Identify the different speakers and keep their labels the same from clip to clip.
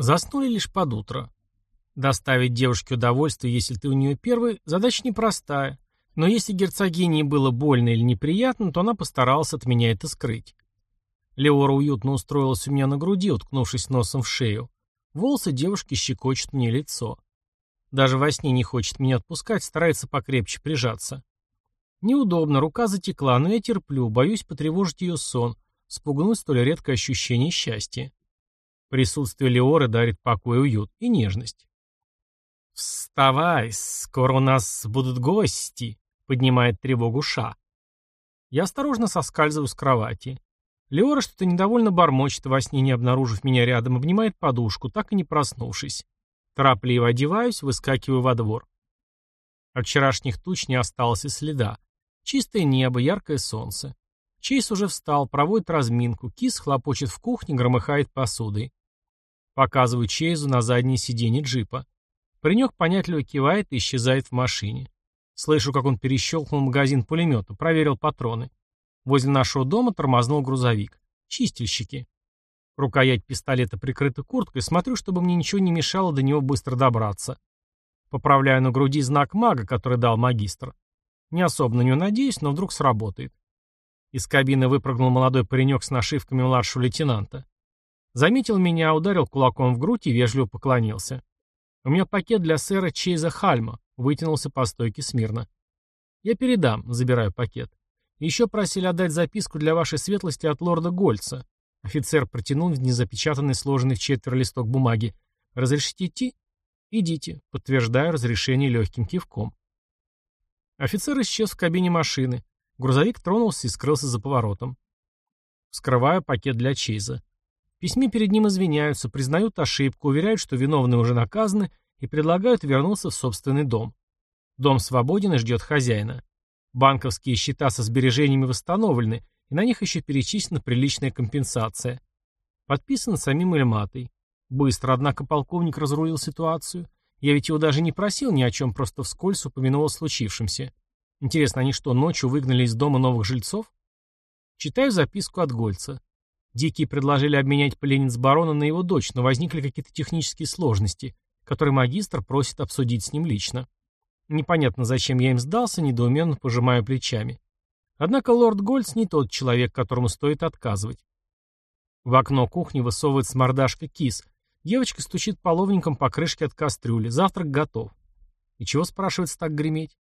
Speaker 1: Заснули лишь под утро. Доставить девушке удовольствие, если ты у нее первый, задача непростая. Но если герцогине было больно или неприятно, то она постаралась от меня это скрыть. Леора уютно устроилась у меня на груди, уткнувшись носом в шею. Волосы девушки щекочут мне лицо. Даже во сне не хочет меня отпускать, старается покрепче прижаться. Неудобно, рука затекла, но я терплю, боюсь потревожить ее сон, спугнуть столь редкое ощущение счастья. Присутствие Леоры дарит покой уют, и нежность. «Вставай, скоро у нас будут гости», — поднимает тревогу Ша. Я осторожно соскальзываю с кровати. Леора что-то недовольно бормочет, во сне не обнаружив меня рядом, обнимает подушку, так и не проснувшись. Торопливо одеваюсь, выскакиваю во двор. От вчерашних туч не осталось и следа. Чистое небо, яркое солнце. Чейз уже встал, проводит разминку, кис хлопочет в кухне, громыхает посудой. Показываю Чейзу на заднее сиденье джипа. Паренек понятливо кивает и исчезает в машине. Слышу, как он перещелкнул магазин пулемета, проверил патроны. Возле нашего дома тормознул грузовик. Чистильщики. Рукоять пистолета прикрыта курткой, смотрю, чтобы мне ничего не мешало до него быстро добраться. Поправляю на груди знак мага, который дал магистр. Не особо на него надеюсь, но вдруг сработает. Из кабины выпрыгнул молодой паренек с нашивками младшего лейтенанта. Заметил меня, ударил кулаком в грудь и вежливо поклонился. «У меня пакет для сэра Чейза Хальма», вытянулся по стойке смирно. «Я передам», забираю пакет. «Еще просили отдать записку для вашей светлости от лорда Гольца». Офицер протянул незапечатанный сложенный в четверо листок бумаги. «Разрешите идти?» «Идите», подтверждаю разрешение легким кивком. Офицер исчез в кабине машины. Грузовик тронулся и скрылся за поворотом. Вскрываю пакет для Чейза. Письме перед ним извиняются, признают ошибку, уверяют, что виновные уже наказаны и предлагают вернуться в собственный дом. Дом свободен и ждет хозяина. Банковские счета со сбережениями восстановлены, и на них еще перечислена приличная компенсация. Подписан самим Эльматой. Быстро, однако, полковник разрулил ситуацию. Я ведь его даже не просил ни о чем, просто вскользь упомянул о случившемся. Интересно, они что, ночью выгнали из дома новых жильцов? Читаю записку от Гольца. Дикие предложили обменять пленниц барона на его дочь, но возникли какие-то технические сложности, которые магистр просит обсудить с ним лично. Непонятно, зачем я им сдался, недоуменно пожимаю плечами. Однако лорд Гольц не тот человек, которому стоит отказывать. В окно кухни высовывается мордашка кис. Девочка стучит половником по крышке от кастрюли. Завтрак готов. И чего, спрашивается, так греметь?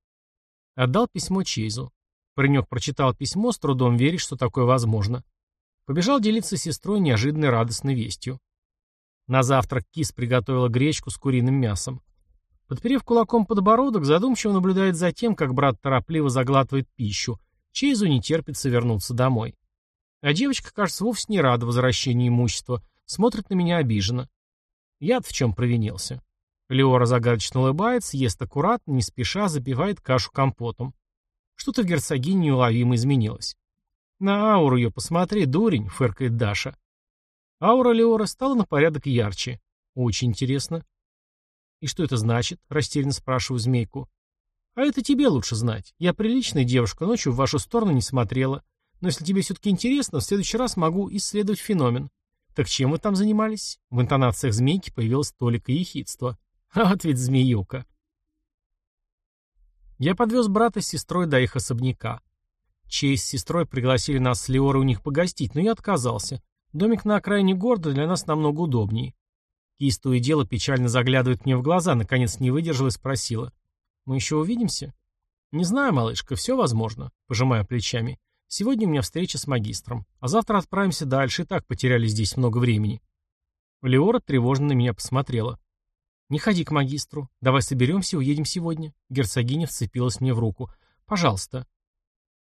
Speaker 1: Отдал письмо Чейзу. Паренек прочитал письмо, с трудом верит, что такое возможно. Побежал делиться с сестрой неожиданной радостной вестью. На завтрак кис приготовила гречку с куриным мясом. Подперев кулаком подбородок, задумчиво наблюдает за тем, как брат торопливо заглатывает пищу. Чейзу не терпится вернуться домой. А девочка, кажется, вовсе не рада возвращению имущества, смотрит на меня обиженно. Я-то в чем провинился? Леора загадочно улыбается, ест аккуратно, не спеша, запивает кашу компотом. Что-то в герцогине неуловимо изменилось. «На ауру ее посмотри, дурень», — фыркает Даша. Аура Леора стала на порядок ярче. Очень интересно. «И что это значит?» — растерянно спрашиваю змейку. «А это тебе лучше знать. Я приличная девушка, ночью в вашу сторону не смотрела. Но если тебе все-таки интересно, в следующий раз могу исследовать феномен. Так чем вы там занимались?» В интонациях змейки появилось толика ехидства. А вот ведь змеюка. Я подвез брата с сестрой до их особняка. Честь с сестрой пригласили нас с Леорой у них погостить, но я отказался. Домик на окраине города для нас намного удобнее. Кис то и дело печально заглядывает мне в глаза, наконец не выдержала и спросила. «Мы еще увидимся?» «Не знаю, малышка, все возможно», — пожимая плечами. «Сегодня у меня встреча с магистром, а завтра отправимся дальше, и так потеряли здесь много времени». Леора тревожно на меня посмотрела. «Не ходи к магистру. Давай соберемся и уедем сегодня». Герцогиня вцепилась мне в руку. «Пожалуйста».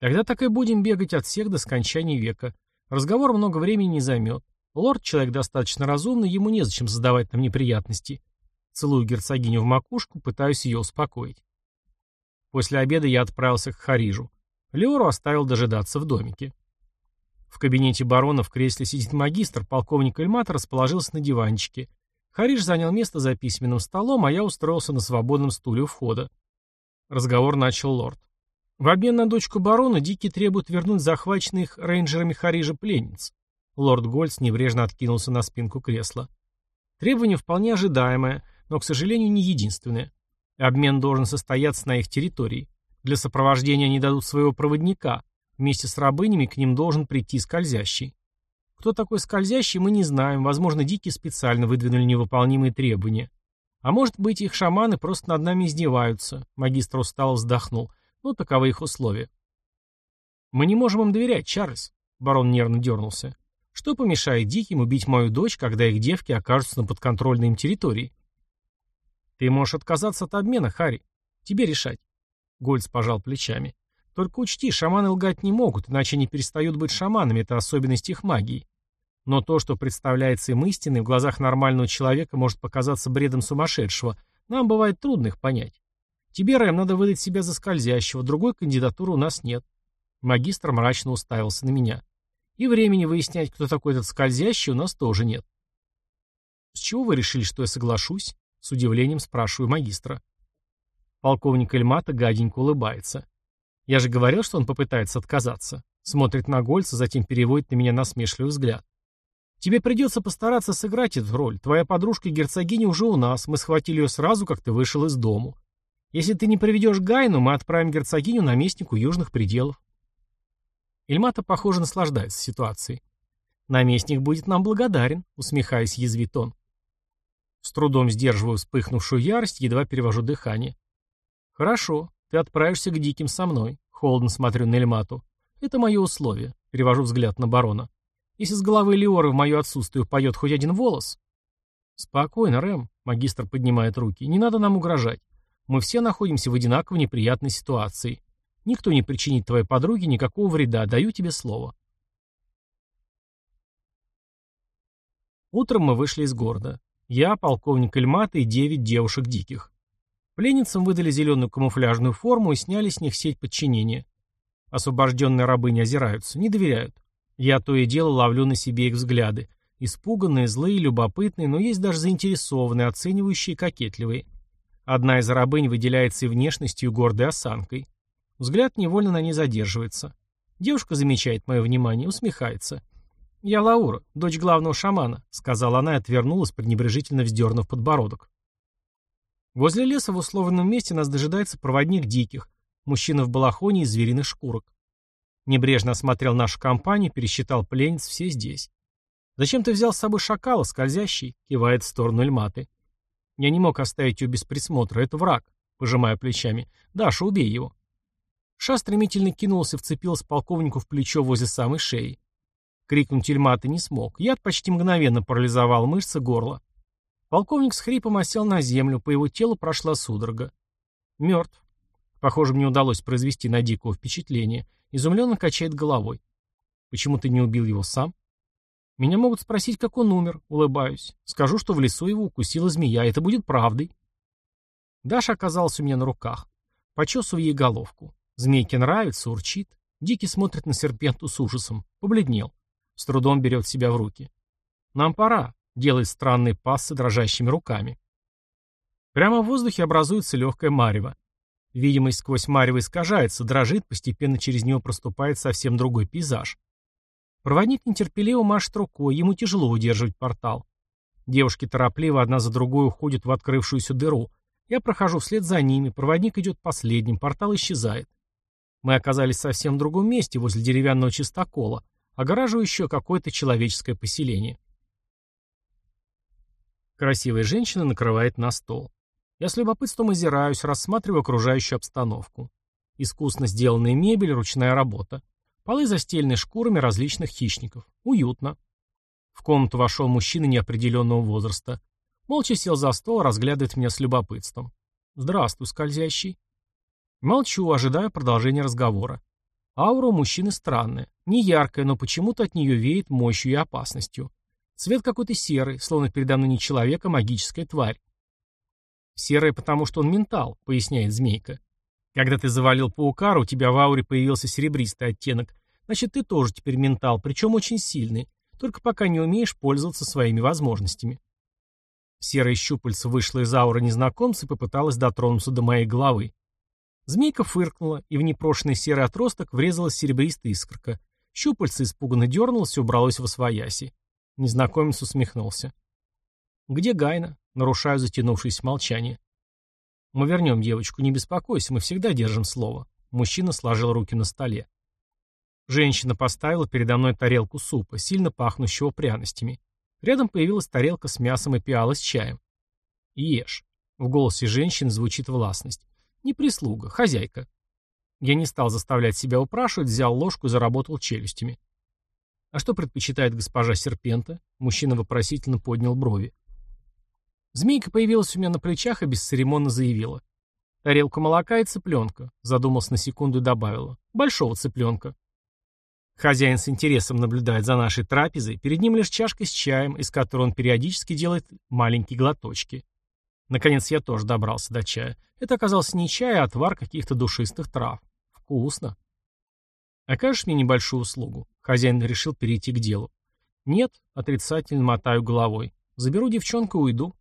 Speaker 1: Тогда так и будем бегать от всех до скончания века. Разговор много времени не займет. Лорд человек достаточно разумный, ему незачем задавать нам неприятности. Целую герцогиню в макушку, пытаюсь ее успокоить. После обеда я отправился к Харижу. Леору оставил дожидаться в домике. В кабинете барона в кресле сидит магистр, полковник Эльмата расположился на диванчике. Хариш занял место за письменным столом, а я устроился на свободном стуле у входа. Разговор начал лорд. В обмен на дочку барона Дикий требует вернуть захваченных рейнджерами Харижа пленниц. Лорд Гольц небрежно откинулся на спинку кресла. Требование вполне ожидаемое, но, к сожалению, не единственное. Обмен должен состояться на их территории. Для сопровождения они дадут своего проводника. Вместе с рабынями к ним должен прийти скользящий. Кто такой скользящий, мы не знаем. Возможно, дикие специально выдвинули невыполнимые требования. А может быть, их шаманы просто над нами издеваются. Магистр устало вздохнул. Ну, таковы их условия. Мы не можем им доверять, Чарльз. Барон нервно дернулся. Что помешает диким убить мою дочь, когда их девки окажутся на подконтрольной им территории? Ты можешь отказаться от обмена, Харри. Тебе решать. Гольц пожал плечами. Только учти, шаманы лгать не могут, иначе они перестают быть шаманами, это особенность их магии. Но то, что представляется им истиной, в глазах нормального человека может показаться бредом сумасшедшего, нам бывает трудно их понять. Тебе, Рэм, надо выдать себя за скользящего, другой кандидатуры у нас нет. Магистр мрачно уставился на меня. И времени выяснять, кто такой этот скользящий, у нас тоже нет. С чего вы решили, что я соглашусь? С удивлением спрашиваю магистра. Полковник Эльмата гаденько улыбается. Я же говорил, что он попытается отказаться. Смотрит на Гольца, затем переводит на меня насмешливый взгляд. Тебе придется постараться сыграть эту роль. Твоя подружка-герцогиня уже у нас. Мы схватили ее сразу, как ты вышел из дому. Если ты не приведешь Гайну, мы отправим герцогиню наместнику южных пределов. Эльмата, похоже, наслаждается ситуацией. «Наместник будет нам благодарен», — усмехаясь, язвит он. С трудом сдерживаю вспыхнувшую ярость, едва перевожу дыхание. «Хорошо, ты отправишься к диким со мной», — холодно смотрю на Эльмату. «Это мое условие», — перевожу взгляд на барона. «Если с головы Леоры в мое отсутствие упадет хоть один волос...» «Спокойно, Рэм», — магистр поднимает руки, — «не надо нам угрожать. Мы все находимся в одинаково неприятной ситуации. Никто не причинит твоей подруге никакого вреда, даю тебе слово. Утром мы вышли из города. Я, полковник Эльмата и девять девушек диких. Пленницам выдали зеленую камуфляжную форму и сняли с них сеть подчинения. Освобожденные рабы не озираются, не доверяют. Я то и дело ловлю на себе их взгляды. Испуганные, злые, любопытные, но есть даже заинтересованные, оценивающие, кокетливые. Одна из рабынь выделяется и внешностью, и гордой осанкой. Взгляд невольно на ней задерживается. Девушка замечает мое внимание, усмехается. «Я Лаура, дочь главного шамана», — сказала она и отвернулась, пренебрежительно вздернув подбородок. Возле леса в условленном месте нас дожидается проводник диких, мужчина в балахоне из звериных шкурок. Небрежно осмотрел нашу компанию, пересчитал пленниц, все здесь. «Зачем ты взял с собой шакала, скользящий?» — кивает в сторону Эльматы. «Я не мог оставить ее без присмотра, это враг», — пожимая плечами. «Даша, убей его». Ша стремительно кинулся вцепился полковнику в плечо возле самой шеи. Крикнуть Ильмата не смог. Яд почти мгновенно парализовал мышцы горла. Полковник с хрипом осел на землю, по его телу прошла судорога. Мертв. Похоже, мне удалось произвести на Дикого впечатление. Изумленно качает головой. Почему ты не убил его сам? Меня могут спросить, как он умер. Улыбаюсь. Скажу, что в лесу его укусила змея. Это будет правдой. Даша оказалась у меня на руках. Почесываю ей головку. Змейке нравится, урчит. Дикий смотрит на серпенту с ужасом. Побледнел. С трудом берет себя в руки. «Нам пора», — делает странные пассы дрожащими руками. Прямо в воздухе образуется легкое марево. Видимость сквозь марево искажается, дрожит, постепенно через него проступает совсем другой пейзаж. Проводник нетерпеливо машет рукой, ему тяжело удерживать портал. Девушки торопливо одна за другой уходят в открывшуюся дыру. Я прохожу вслед за ними, проводник идет последним, портал исчезает. Мы оказались совсем в другом месте, возле деревянного чистокола, огораживающего какое-то человеческое поселение. Красивая женщина накрывает на стол. Я с любопытством озираюсь, рассматриваю окружающую обстановку. Искусно сделанная мебель, ручная работа. Полы застелены шкурами различных хищников. Уютно. В комнату вошел мужчина неопределенного возраста. Молча сел за стол, разглядывает меня с любопытством. «Здравствуй, скользящий». Молчу, ожидая продолжения разговора. Аура у мужчины странная. Не яркая, но почему-то от нее веет мощью и опасностью. Цвет какой-то серый, словно передо мной не человек, а магическая тварь. «Серая, потому что он ментал», — поясняет змейка. «Когда ты завалил паукара, у тебя в ауре появился серебристый оттенок. Значит, ты тоже теперь ментал, причем очень сильный, только пока не умеешь пользоваться своими возможностями». Серая щупальца вышла из ауры незнакомца и попыталась дотронуться до моей головы. Змейка фыркнула, и в непрошенный серый отросток врезалась серебристая искорка. Щупальце испуганно дернулось и убралось в освояси. Незнакомец усмехнулся. «Где Гайна?» Нарушаю затянувшееся молчание. «Мы вернем девочку, не беспокойся, мы всегда держим слово». Мужчина сложил руки на столе. Женщина поставила передо мной тарелку супа, сильно пахнущего пряностями. Рядом появилась тарелка с мясом и пиала с чаем. «Ешь». В голосе женщины звучит властность. «Не прислуга, хозяйка». Я не стал заставлять себя упрашивать, взял ложку и заработал челюстями. «А что предпочитает госпожа Серпента?» Мужчина вопросительно поднял брови. Змейка появилась у меня на плечах и бесцеремонно заявила. «Тарелку молока и цыпленка», задумался на секунду и добавила. «Большого цыпленка». Хозяин с интересом наблюдает за нашей трапезой, перед ним лишь чашка с чаем, из которой он периодически делает маленькие глоточки. Наконец я тоже добрался до чая. Это оказался не чай, а отвар каких-то душистых трав. Вкусно. Окажешь мне небольшую услугу? Хозяин решил перейти к делу. Нет, отрицательно мотаю головой. Заберу девчонку и уйду.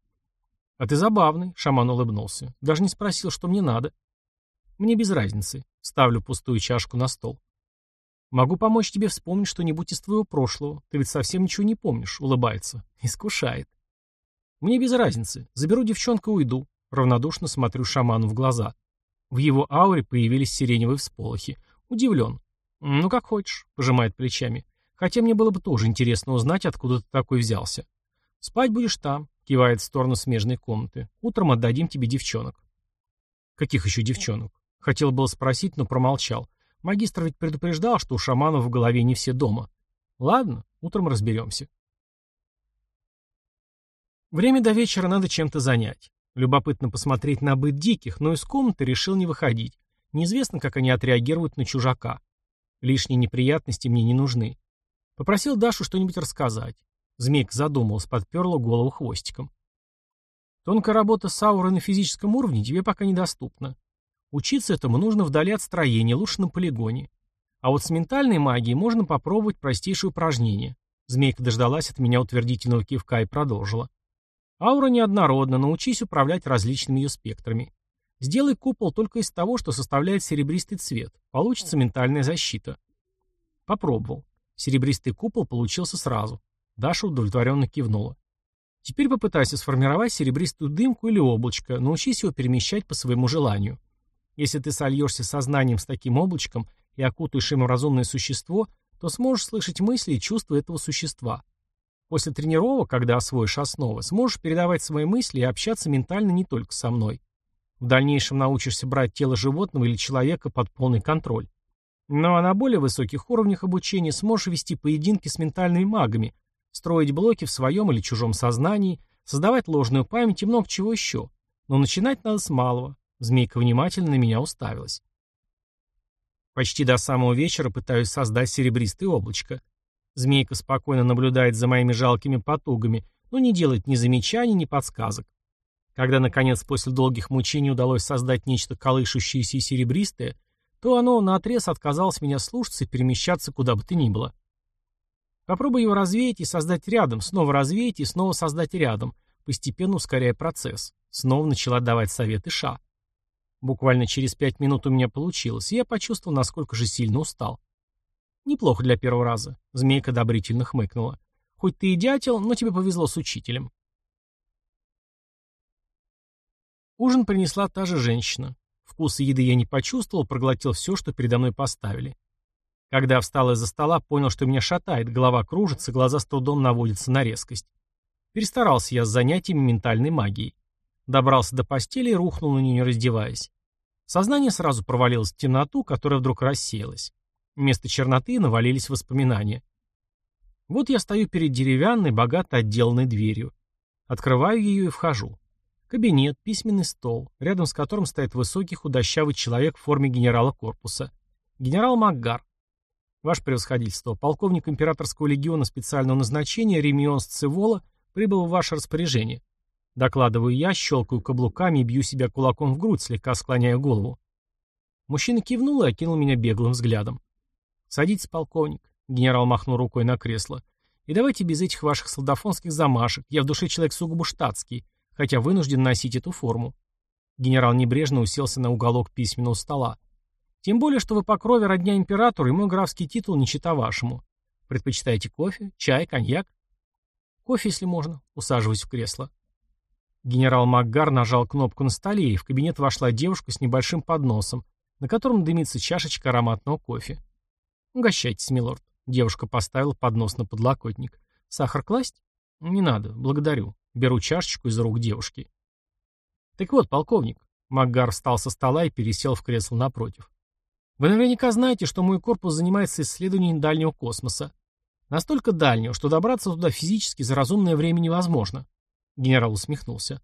Speaker 1: А ты забавный, шаман улыбнулся. Даже не спросил, что мне надо. Мне без разницы. Ставлю пустую чашку на стол. Могу помочь тебе вспомнить что-нибудь из твоего прошлого. Ты ведь совсем ничего не помнишь, улыбается. Искушает. Мне без разницы. Заберу девчонку и уйду. Равнодушно смотрю шаману в глаза. В его ауре появились сиреневые всполохи. Удивлен. «Ну, как хочешь», — пожимает плечами. «Хотя мне было бы тоже интересно узнать, откуда ты такой взялся». «Спать будешь там», — кивает в сторону смежной комнаты. «Утром отдадим тебе девчонок». «Каких еще девчонок?» Хотел было спросить, но промолчал. Магистр ведь предупреждал, что у шаманов в голове не все дома. Ладно, утром разберемся. Время до вечера надо чем-то занять. Любопытно посмотреть на быт диких, но из комнаты решил не выходить. Неизвестно, как они отреагируют на чужака. Лишние неприятности мне не нужны. Попросил Дашу что-нибудь рассказать. Змейка задумалась, подперла голову хвостиком. Тонкая работа с на физическом уровне тебе пока недоступна. Учиться этому нужно вдали от строения, лучше на полигоне. А вот с ментальной магией можно попробовать простейшее упражнение. Змейка дождалась от меня утвердительного кивка и продолжила. Аура неоднородна, научись управлять различными ее спектрами. Сделай купол только из того, что составляет серебристый цвет. Получится ментальная защита. Попробовал. Серебристый купол получился сразу. Даша удовлетворенно кивнула. Теперь попытайся сформировать серебристую дымку или облачко, научись его перемещать по своему желанию. Если ты сольешься сознанием с таким облачком и окутаешь им разумное существо, то сможешь слышать мысли и чувства этого существа. После тренировок, когда освоишь основы, сможешь передавать свои мысли и общаться ментально не только со мной. В дальнейшем научишься брать тело животного или человека под полный контроль. Ну а на более высоких уровнях обучения сможешь вести поединки с ментальными магами, строить блоки в своем или чужом сознании, создавать ложную память и много чего еще. Но начинать надо с малого. Змейка внимательно на меня уставилась. Почти до самого вечера пытаюсь создать серебристое облачко. Змейка спокойно наблюдает за моими жалкими потугами, но не делает ни замечаний, ни подсказок. Когда, наконец, после долгих мучений удалось создать нечто колышущееся и серебристое, то оно наотрез отказалось меня слушаться и перемещаться куда бы то ни было. Попробуй его развеять и создать рядом, снова развеять и снова создать рядом, постепенно ускоряя процесс. Снова начала давать советы Ша. Буквально через пять минут у меня получилось, и я почувствовал, насколько же сильно устал. Неплохо для первого раза. Змейка одобрительно хмыкнула. Хоть ты и дятел, но тебе повезло с учителем. Ужин принесла та же женщина. Вкуса еды я не почувствовал, проглотил все, что передо мной поставили. Когда встал из-за стола, понял, что меня шатает, голова кружится, глаза с трудом наводятся на резкость. Перестарался я с занятиями ментальной магией. Добрался до постели и рухнул на нее, не раздеваясь. Сознание сразу провалилось в темноту, которая вдруг рассеялась. Вместо черноты навалились воспоминания. Вот я стою перед деревянной, богато отделанной дверью. Открываю ее и вхожу. Кабинет, письменный стол, рядом с которым стоит высокий худощавый человек в форме генерала корпуса. Генерал Макгар. Ваше превосходительство, полковник императорского легиона специального назначения Ремион Сцевола прибыл в ваше распоряжение. Докладываю я, щелкаю каблуками и бью себя кулаком в грудь, слегка склоняя голову. Мужчина кивнул и окинул меня беглым взглядом. «Садитесь, полковник», — генерал махнул рукой на кресло. «И давайте без этих ваших солдафонских замашек. Я в душе человек сугубо штатский хотя вынужден носить эту форму. Генерал небрежно уселся на уголок письменного стола. Тем более, что вы по крови родня императору, и мой графский титул не чита вашему. Предпочитаете кофе, чай, коньяк? Кофе, если можно. Усаживаюсь в кресло. Генерал Макгар нажал кнопку на столе, и в кабинет вошла девушка с небольшим подносом, на котором дымится чашечка ароматного кофе. «Угощайтесь, милорд». Девушка поставила поднос на подлокотник. «Сахар класть?» «Не надо, благодарю». Беру чашечку из рук девушки. «Так вот, полковник». Макгар встал со стола и пересел в кресло напротив. «Вы наверняка знаете, что мой корпус занимается исследованием дальнего космоса. Настолько дальнего, что добраться туда физически за разумное время невозможно». Генерал усмехнулся.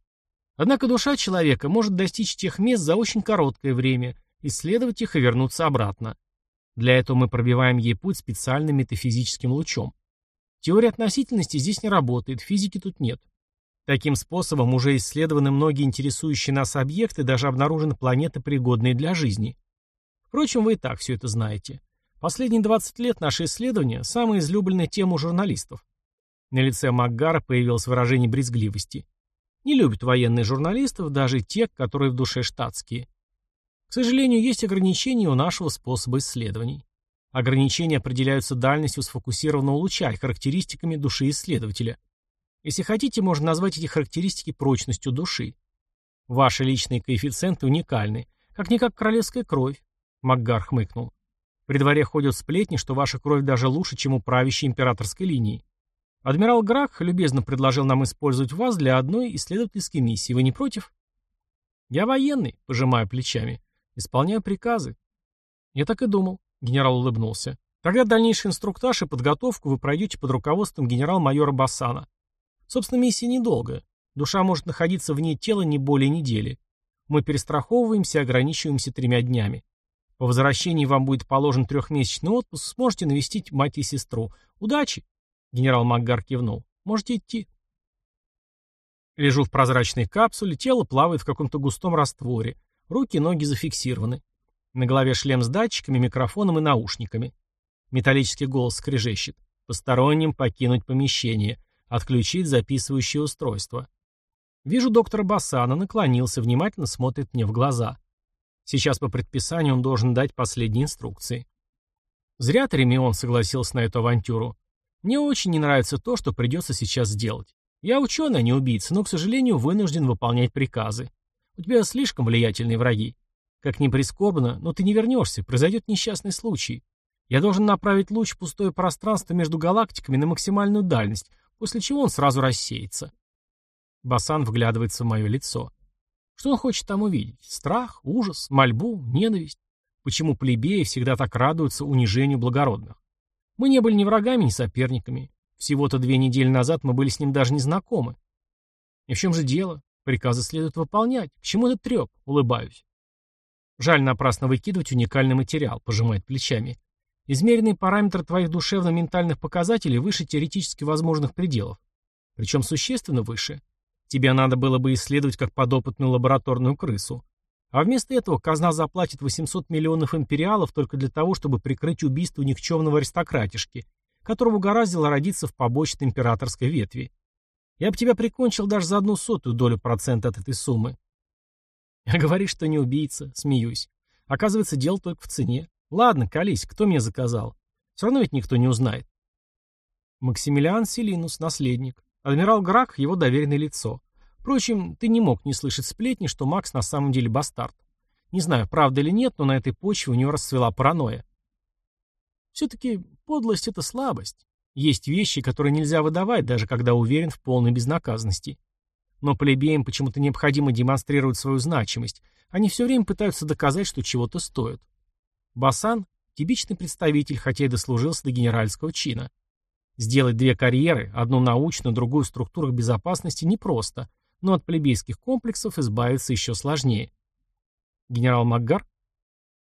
Speaker 1: Однако душа человека может достичь тех мест за очень короткое время, исследовать их и вернуться обратно. Для этого мы пробиваем ей путь специальным метафизическим лучом. Теория относительности здесь не работает, физики тут нет. Таким способом уже исследованы многие интересующие нас объекты, даже обнаружены планеты, пригодные для жизни. Впрочем, вы и так все это знаете. Последние 20 лет наши исследования – самая излюбленная тема у журналистов. На лице Макгара появилось выражение брезгливости. Не любят военные журналистов, даже те, которые в душе штатские. К сожалению, есть ограничения у нашего способа исследований. Ограничения определяются дальностью сфокусированного луча и характеристиками души исследователя. Если хотите, можно назвать эти характеристики прочностью души. Ваши личные коэффициенты уникальны, как-никак королевская кровь, Макгар хмыкнул. При дворе ходят сплетни, что ваша кровь даже лучше, чем у правящей императорской линии. Адмирал Грак любезно предложил нам использовать вас для одной исследовательской миссии. Вы не против? Я военный, пожимая плечами. Исполняю приказы. Я так и думал. Генерал улыбнулся. Тогда дальнейший инструктаж и подготовку вы пройдете под руководством генерал-майора Бассана. Собственно, миссия недолгая. Душа может находиться вне тела не более недели. Мы перестраховываемся ограничиваемся тремя днями. По возвращении вам будет положен трехмесячный отпуск, сможете навестить мать и сестру. Удачи!» Генерал Макгар кивнул. «Можете идти». Лежу в прозрачной капсуле, тело плавает в каком-то густом растворе. Руки и ноги зафиксированы. На голове шлем с датчиками, микрофоном и наушниками. Металлический голос скрежещет. Посторонним покинуть помещение. Отключить записывающее устройство. Вижу доктора Бассана, наклонился, внимательно смотрит мне в глаза. Сейчас по предписанию он должен дать последние инструкции. Зря Тремион согласился на эту авантюру. Мне очень не нравится то, что придется сейчас сделать. Я ученый, а не убийца, но, к сожалению, вынужден выполнять приказы. У тебя слишком влиятельные враги. Как ни прискорбно, но ты не вернешься, произойдет несчастный случай. Я должен направить луч в пустое пространство между галактиками на максимальную дальность, после чего он сразу рассеется. Басан вглядывается в мое лицо. Что он хочет там увидеть? Страх, ужас, мольбу, ненависть? Почему плебеи всегда так радуются унижению благородных? Мы не были ни врагами, ни соперниками. Всего-то две недели назад мы были с ним даже не знакомы. И в чем же дело? Приказы следует выполнять. К чему этот треп? Улыбаюсь. Жаль напрасно выкидывать уникальный материал, пожимает плечами. Измеренные параметры твоих душевно-ментальных показателей выше теоретически возможных пределов. Причем существенно выше. Тебе надо было бы исследовать как подопытную лабораторную крысу. А вместо этого казна заплатит 800 миллионов империалов только для того, чтобы прикрыть убийство никчемного аристократишки, которому угораздило родиться в побочной императорской ветви. Я бы тебя прикончил даже за одну сотую долю процента от этой суммы. Я говоришь, что не убийца, смеюсь. Оказывается, дело только в цене. Ладно, колись, кто меня заказал? Все равно ведь никто не узнает. Максимилиан Селинус, наследник. Адмирал Грак – его доверенное лицо. Впрочем, ты не мог не слышать сплетни, что Макс на самом деле бастард. Не знаю, правда или нет, но на этой почве у него расцвела паранойя. Все-таки подлость – это слабость. Есть вещи, которые нельзя выдавать, даже когда уверен в полной безнаказанности. Но плебеям почему-то необходимо демонстрировать свою значимость. Они все время пытаются доказать, что чего-то стоят. Басан – типичный представитель, хотя и дослужился до генеральского чина. Сделать две карьеры, одну научную, другую в структурах безопасности, непросто, но от плебейских комплексов избавиться еще сложнее. Генерал Макгар?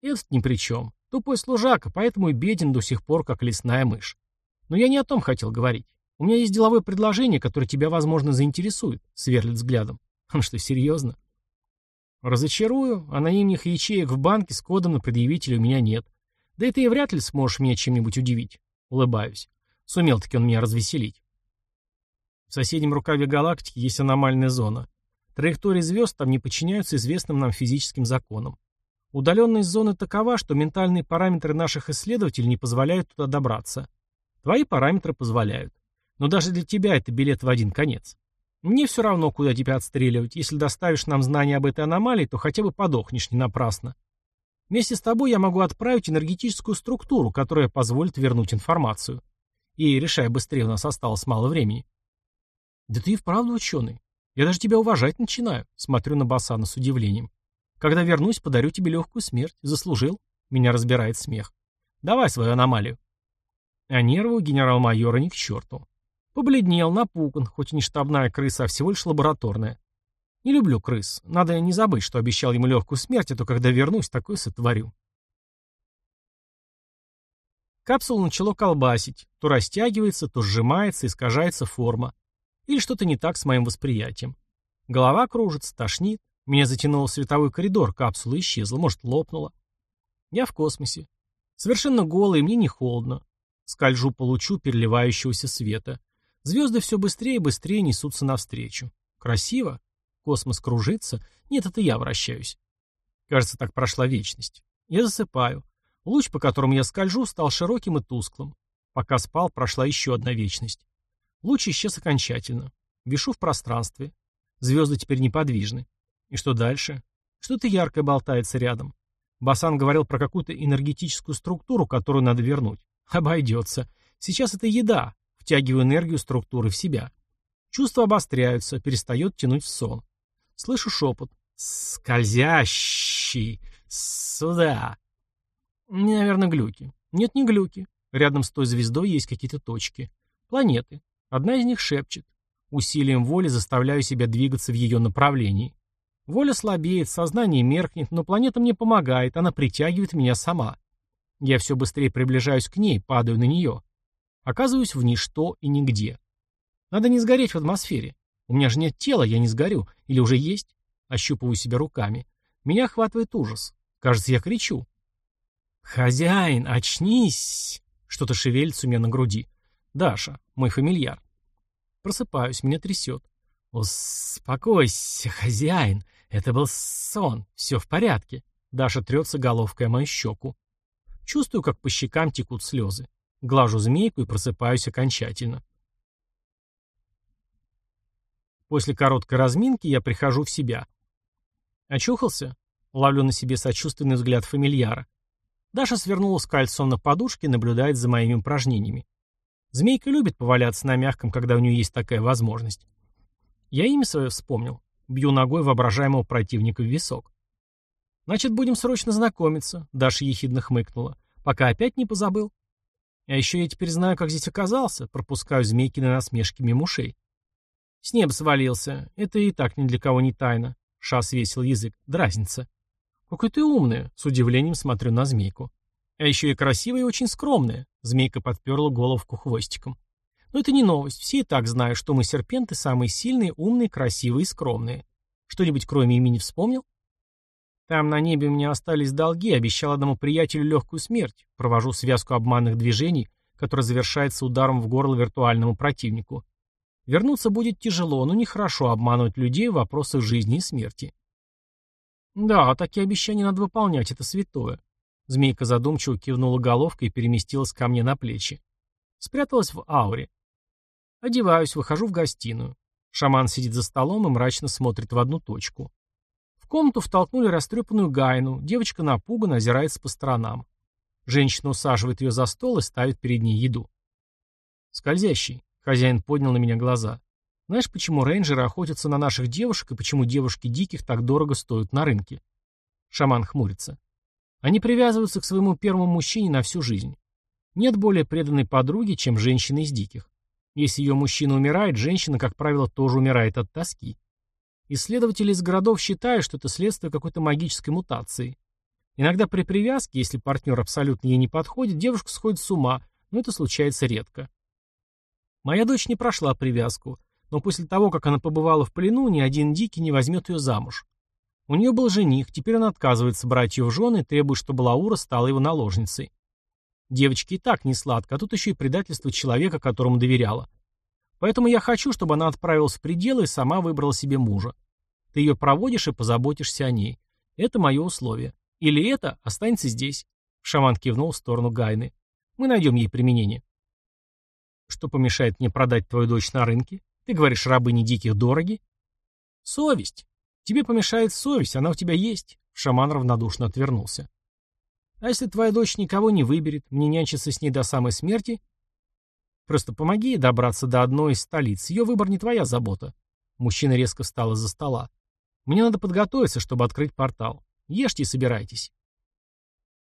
Speaker 1: Этот ни при чем. Тупой служака, поэтому и беден до сих пор, как лесная мышь. Но я не о том хотел говорить. У меня есть деловое предложение, которое тебя, возможно, заинтересует, сверлит взглядом. Он что, серьезно? Разочарую, анонимных ячеек в банке с кодом на предъявителя у меня нет. Да и ты вряд ли сможешь меня чем-нибудь удивить. Улыбаюсь. Сумел-таки он меня развеселить. В соседнем рукаве галактики есть аномальная зона. Траектории звезд там не подчиняются известным нам физическим законам. Удаленность зоны такова, что ментальные параметры наших исследователей не позволяют туда добраться. Твои параметры позволяют. Но даже для тебя это билет в один конец. Мне все равно, куда тебя отстреливать. Если доставишь нам знания об этой аномалии, то хотя бы подохнешь не напрасно. Вместе с тобой я могу отправить энергетическую структуру, которая позволит вернуть информацию. И решай быстрее, у нас осталось мало времени. Да ты и вправду ученый. Я даже тебя уважать начинаю. Смотрю на Басана с удивлением. Когда вернусь, подарю тебе легкую смерть. Заслужил. Меня разбирает смех. Давай свою аномалию. А нервы у генерал-майора ни к черту. Побледнел, напуган, хоть и не штабная крыса, а всего лишь лабораторная. Не люблю крыс. Надо не забыть, что обещал ему легкую смерть, а то когда вернусь, такое сотворю. Капсула начало колбасить. То растягивается, то сжимается, искажается форма. Или что-то не так с моим восприятием. Голова кружится, тошнит. Меня затянуло в световой коридор, капсула исчезла, может, лопнула. Я в космосе. Совершенно голый, мне не холодно. Скольжу по лучу переливающегося света. Звезды все быстрее и быстрее несутся навстречу. Красиво. Космос кружится. Нет, это я вращаюсь. Кажется, так прошла вечность. Я засыпаю. Луч, по которому я скольжу, стал широким и тусклым. Пока спал, прошла еще одна вечность. Луч исчез окончательно. Вишу в пространстве. Звезды теперь неподвижны. И что дальше? Что-то яркое болтается рядом. Басан говорил про какую-то энергетическую структуру, которую надо вернуть. Обойдется. Сейчас это еда. Втягиваю энергию структуры в себя. Чувства обостряются, перестает тянуть в сон. Слышу шепот. «Скользящий! Сюда!» Наверное, глюки. Нет, не глюки. Рядом с той звездой есть какие-то точки. Планеты. Одна из них шепчет. Усилием воли заставляю себя двигаться в ее направлении. Воля слабеет, сознание меркнет, но планета мне помогает, она притягивает меня сама. Я все быстрее приближаюсь к ней, падаю на нее. Оказываюсь в ничто и нигде. Надо не сгореть в атмосфере. У меня же нет тела, я не сгорю. Или уже есть? Ощупываю себя руками. Меня охватывает ужас. Кажется, я кричу. «Хозяин, очнись!» Что-то шевелится у меня на груди. Даша, мой фамильяр. Просыпаюсь, меня трясет. «Успокойся, хозяин, это был сон, все в порядке». Даша трется головкой о мою щеку. Чувствую, как по щекам текут слезы. Глажу змейку и просыпаюсь окончательно. После короткой разминки я прихожу в себя. Очухался? Ловлю на себе сочувственный взгляд фамильяра. Даша свернулась кольцом на подушке и наблюдает за моими упражнениями. Змейка любит поваляться на мягком, когда у нее есть такая возможность. Я имя свое вспомнил. Бью ногой воображаемого противника в висок. «Значит, будем срочно знакомиться», — Даша ехидно хмыкнула. «Пока опять не позабыл». «А еще я теперь знаю, как здесь оказался», — пропускаю змейки на насмешки мимо ушей. «С неба свалился. Это и так ни для кого не тайна», — Ша свесил язык. «Дразнится». «Какой ты умная!» — с удивлением смотрю на змейку. «А еще и красивая и очень скромная», — змейка подперла головку хвостиком. «Но это не новость. Все и так знают, что мы серпенты самые сильные, умные, красивые и скромные. Что-нибудь кроме имени вспомнил?» «Там на небе у меня остались долги, обещал одному приятелю легкую смерть. Провожу связку обманных движений, которая завершается ударом в горло виртуальному противнику. Вернуться будет тяжело, но нехорошо обманывать людей в вопросах жизни и смерти. Да, такие обещания надо выполнять, это святое. Змейка задумчиво кивнула головкой и переместилась ко мне на плечи. Спряталась в ауре. Одеваюсь, выхожу в гостиную. Шаман сидит за столом и мрачно смотрит в одну точку. В комнату втолкнули растрепанную Гайну, девочка напугана, озирается по сторонам. Женщина усаживает ее за стол и ставит перед ней еду. Скользящий. Хозяин поднял на меня глаза. Знаешь, почему рейнджеры охотятся на наших девушек и почему девушки диких так дорого стоят на рынке? Шаман хмурится. Они привязываются к своему первому мужчине на всю жизнь. Нет более преданной подруги, чем женщина из диких. Если ее мужчина умирает, женщина, как правило, тоже умирает от тоски. Исследователи из городов считают, что это следствие какой-то магической мутации. Иногда при привязке, если партнер абсолютно ей не подходит, девушка сходит с ума, но это случается редко. Моя дочь не прошла привязку, но после того, как она побывала в плену, ни один дикий не возьмет ее замуж. У нее был жених, теперь она отказывается брать ее в жены и требует, чтобы Лаура стала его наложницей. Девочке и так не сладко, а тут еще и предательство человека, которому доверяла. Поэтому я хочу, чтобы она отправилась в пределы и сама выбрала себе мужа. Ты ее проводишь и позаботишься о ней. Это мое условие. Или это останется здесь. Шаман кивнул в сторону Гайны. Мы найдем ей применение. Что помешает мне продать твою дочь на рынке? Ты говоришь, рабыни диких дороги? Совесть. Тебе помешает совесть, она у тебя есть. Шаман равнодушно отвернулся. А если твоя дочь никого не выберет, мне нянчиться с ней до самой смерти? Просто помоги ей добраться до одной из столиц. Ее выбор не твоя забота. Мужчина резко встал из-за стола. Мне надо подготовиться, чтобы открыть портал. Ешьте и собирайтесь.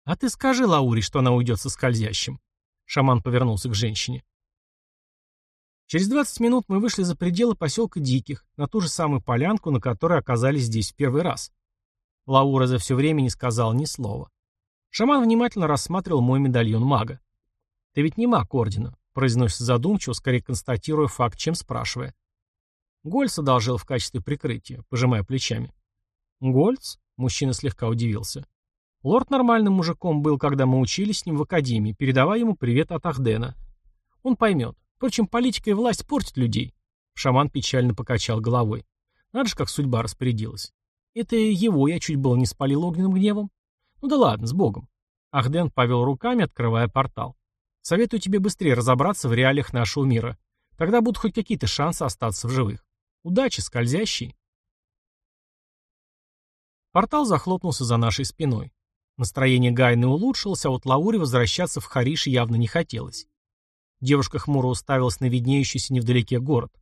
Speaker 1: А ты скажи Лауре, что она уйдет со скользящим. Шаман повернулся к женщине. Через 20 минут мы вышли за пределы поселка Диких, на ту же самую полянку, на которой оказались здесь в первый раз. Лаура за все время не сказал ни слова. Шаман внимательно рассматривал мой медальон мага. «Ты ведь не маг ордена», — произносит задумчиво, скорее констатируя факт, чем спрашивая. Гольц одолжил в качестве прикрытия, пожимая плечами. «Гольц?» — мужчина слегка удивился. «Лорд нормальным мужиком был, когда мы учились с ним в академии, передавая ему привет от Ахдена. Он поймет. Впрочем, политика и власть портят людей». Шаман печально покачал головой. Надо же, как судьба распорядилась. Это его я чуть было не спалил огненным гневом. Ну да ладно, с Богом. Ахден повел руками, открывая портал. Советую тебе быстрее разобраться в реалиях нашего мира. Тогда будут хоть какие-то шансы остаться в живых. Удачи, скользящий. Портал захлопнулся за нашей спиной. Настроение Гайны улучшилось, а вот Лауре возвращаться в Хариш явно не хотелось. Девушка хмуро уставилась на виднеющийся невдалеке город.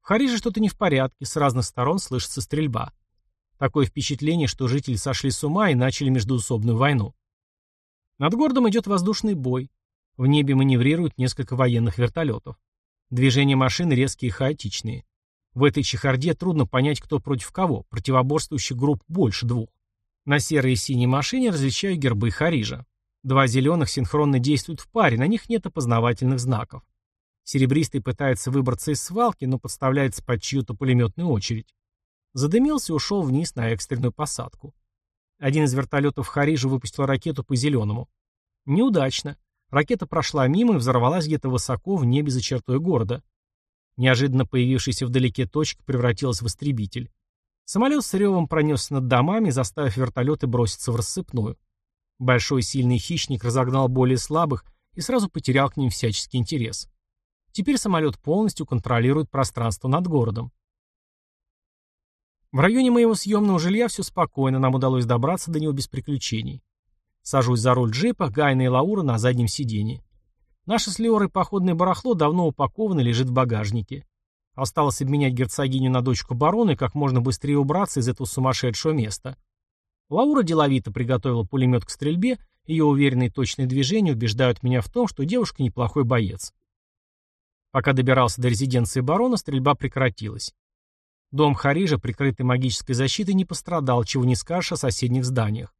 Speaker 1: В Хариже что-то не в порядке, с разных сторон слышится стрельба. Такое впечатление, что жители сошли с ума и начали междуусобную войну. Над городом идет воздушный бой. В небе маневрируют несколько военных вертолетов. Движения машин резкие и хаотичные. В этой чехарде трудно понять, кто против кого, противоборствующих групп больше двух. На серой и синей машине различаю гербы Харижа. Два зеленых синхронно действуют в паре, на них нет опознавательных знаков. Серебристый пытается выбраться из свалки, но подставляется под чью-то пулеметную очередь. Задымился и ушел вниз на экстренную посадку. Один из вертолетов Харижа выпустил ракету по зеленому. Неудачно. Ракета прошла мимо и взорвалась где-то высоко в небе за чертой города. Неожиданно появившаяся вдалеке точка превратилась в истребитель. Самолет с ревом пронесся над домами, заставив вертолеты броситься в рассыпную. Большой сильный хищник разогнал более слабых и сразу потерял к ним всяческий интерес. Теперь самолет полностью контролирует пространство над городом. В районе моего съемного жилья все спокойно, нам удалось добраться до него без приключений. Сажусь за руль джипа, Гайна и Лаура на заднем сидении. Наше с Леорой походное барахло давно упаковано и лежит в багажнике. Осталось обменять герцогиню на дочку барона и как можно быстрее убраться из этого сумасшедшего места. Лаура деловито приготовила пулемет к стрельбе, ее уверенные точные движения убеждают меня в том, что девушка неплохой боец. Пока добирался до резиденции барона, стрельба прекратилась. Дом Харижа, прикрытый магической защитой, не пострадал, чего не скажешь о соседних зданиях.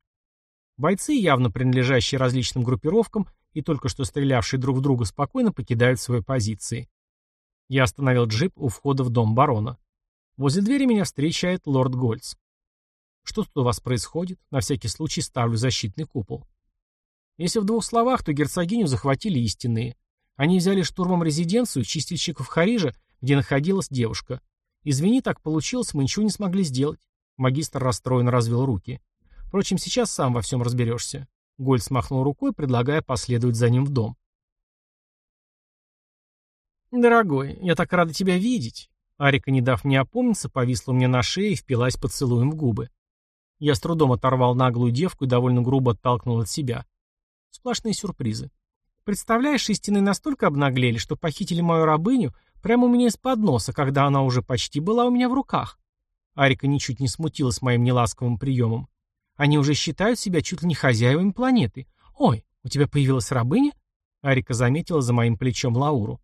Speaker 1: Бойцы, явно принадлежащие различным группировкам и только что стрелявшие друг в друга, спокойно покидают свои позиции. Я остановил джип у входа в дом барона. Возле двери меня встречает лорд Гольц. Что тут у вас происходит? На всякий случай ставлю защитный купол. Если в двух словах, то герцогиню захватили истинные. Они взяли штурмом резиденцию чистильщиков Харижа, где находилась девушка. Извини, так получилось, мы ничего не смогли сделать. Магистр расстроенно развел руки. Впрочем, сейчас сам во всем разберешься. Гольд смахнул рукой, предлагая последовать за ним в дом. «Дорогой, я так рада тебя видеть!» Арика, не дав мне опомниться, повисла мне на шее и впилась поцелуем в губы. Я с трудом оторвал наглую девку и довольно грубо оттолкнул от себя. Сплошные сюрпризы. Представляешь, истины настолько обнаглели, что похитили мою рабыню, Прямо у меня из-под носа, когда она уже почти была у меня в руках. Арика ничуть не смутилась моим неласковым приемом. Они уже считают себя чуть ли не хозяевами планеты. Ой, у тебя появилась рабыня? Арика заметила за моим плечом Лауру.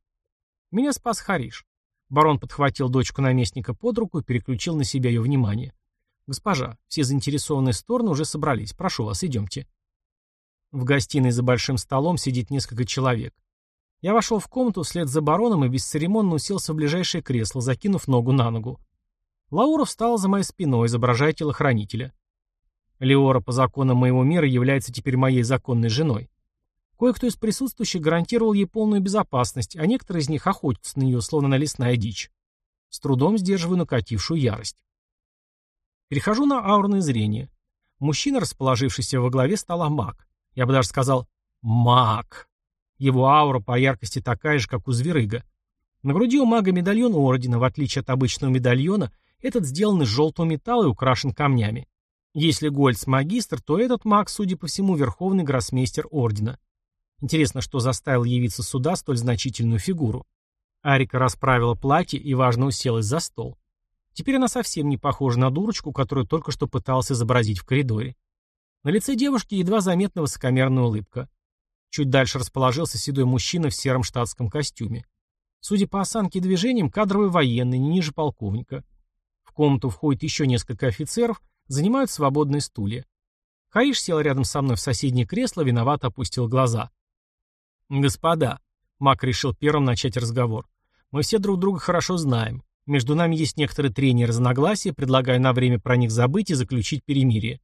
Speaker 1: Меня спас Хариш. Барон подхватил дочку наместника под руку и переключил на себя ее внимание. «Госпожа, все заинтересованные стороны уже собрались. Прошу вас, идемте». В гостиной за большим столом сидит несколько человек. Я вошел в комнату вслед за бароном и бесцеремонно уселся в ближайшее кресло, закинув ногу на ногу. Лаура встала за моей спиной, изображая телохранителя. Леора по законам моего мира является теперь моей законной женой. Кое-кто из присутствующих гарантировал ей полную безопасность, а некоторые из них охотятся на нее, словно на лесная дичь. С трудом сдерживаю накатившую ярость. Перехожу на аурное зрение. Мужчина, расположившийся во главе стола, маг. Я бы даже сказал «маг». Его аура по яркости такая же, как у зверыга. На груди у мага медальон ордена, в отличие от обычного медальона, этот сделан из желтого металла и украшен камнями. Если Гольц магистр, то этот маг, судя по всему, верховный гроссмейстер ордена. Интересно, что заставил явиться сюда столь значительную фигуру. Арика расправила платье и важно уселась за стол. Теперь она совсем не похожа на дурочку, которую только что пытался изобразить в коридоре. На лице девушки едва заметна высокомерная улыбка. Чуть дальше расположился седой мужчина в сером штатском костюме. Судя по осанке и движениям, кадровый военный, не ниже полковника. В комнату входит еще несколько офицеров, занимают свободные стулья. Хаиш сел рядом со мной в соседнее кресло, виновато опустил глаза. «Господа», — Мак решил первым начать разговор, — «мы все друг друга хорошо знаем. Между нами есть некоторые трения и разногласия, предлагаю на время про них забыть и заключить перемирие.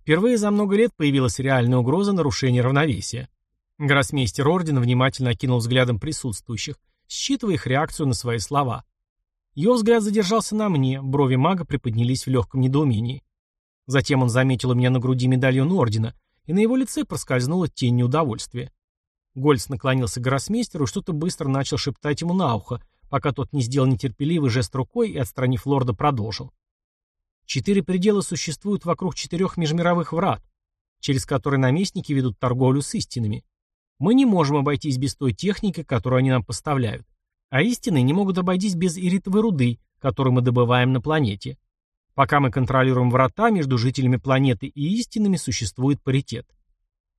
Speaker 1: Впервые за много лет появилась реальная угроза нарушения равновесия. Гроссмейстер ордена внимательно окинул взглядом присутствующих, считывая их реакцию на свои слова. Его взгляд задержался на мне, брови мага приподнялись в легком недоумении. Затем он заметил у меня на груди медальон ордена, и на его лице проскользнула тень неудовольствия. Гольц наклонился к гроссмейстеру и что-то быстро начал шептать ему на ухо, пока тот не сделал нетерпеливый жест рукой и, отстранив лорда, продолжил. Четыре предела существуют вокруг четырех межмировых врат, через которые наместники ведут торговлю с истинами. Мы не можем обойтись без той техники, которую они нам поставляют. А истины не могут обойтись без иритовой руды, которую мы добываем на планете. Пока мы контролируем врата, между жителями планеты и истинами существует паритет.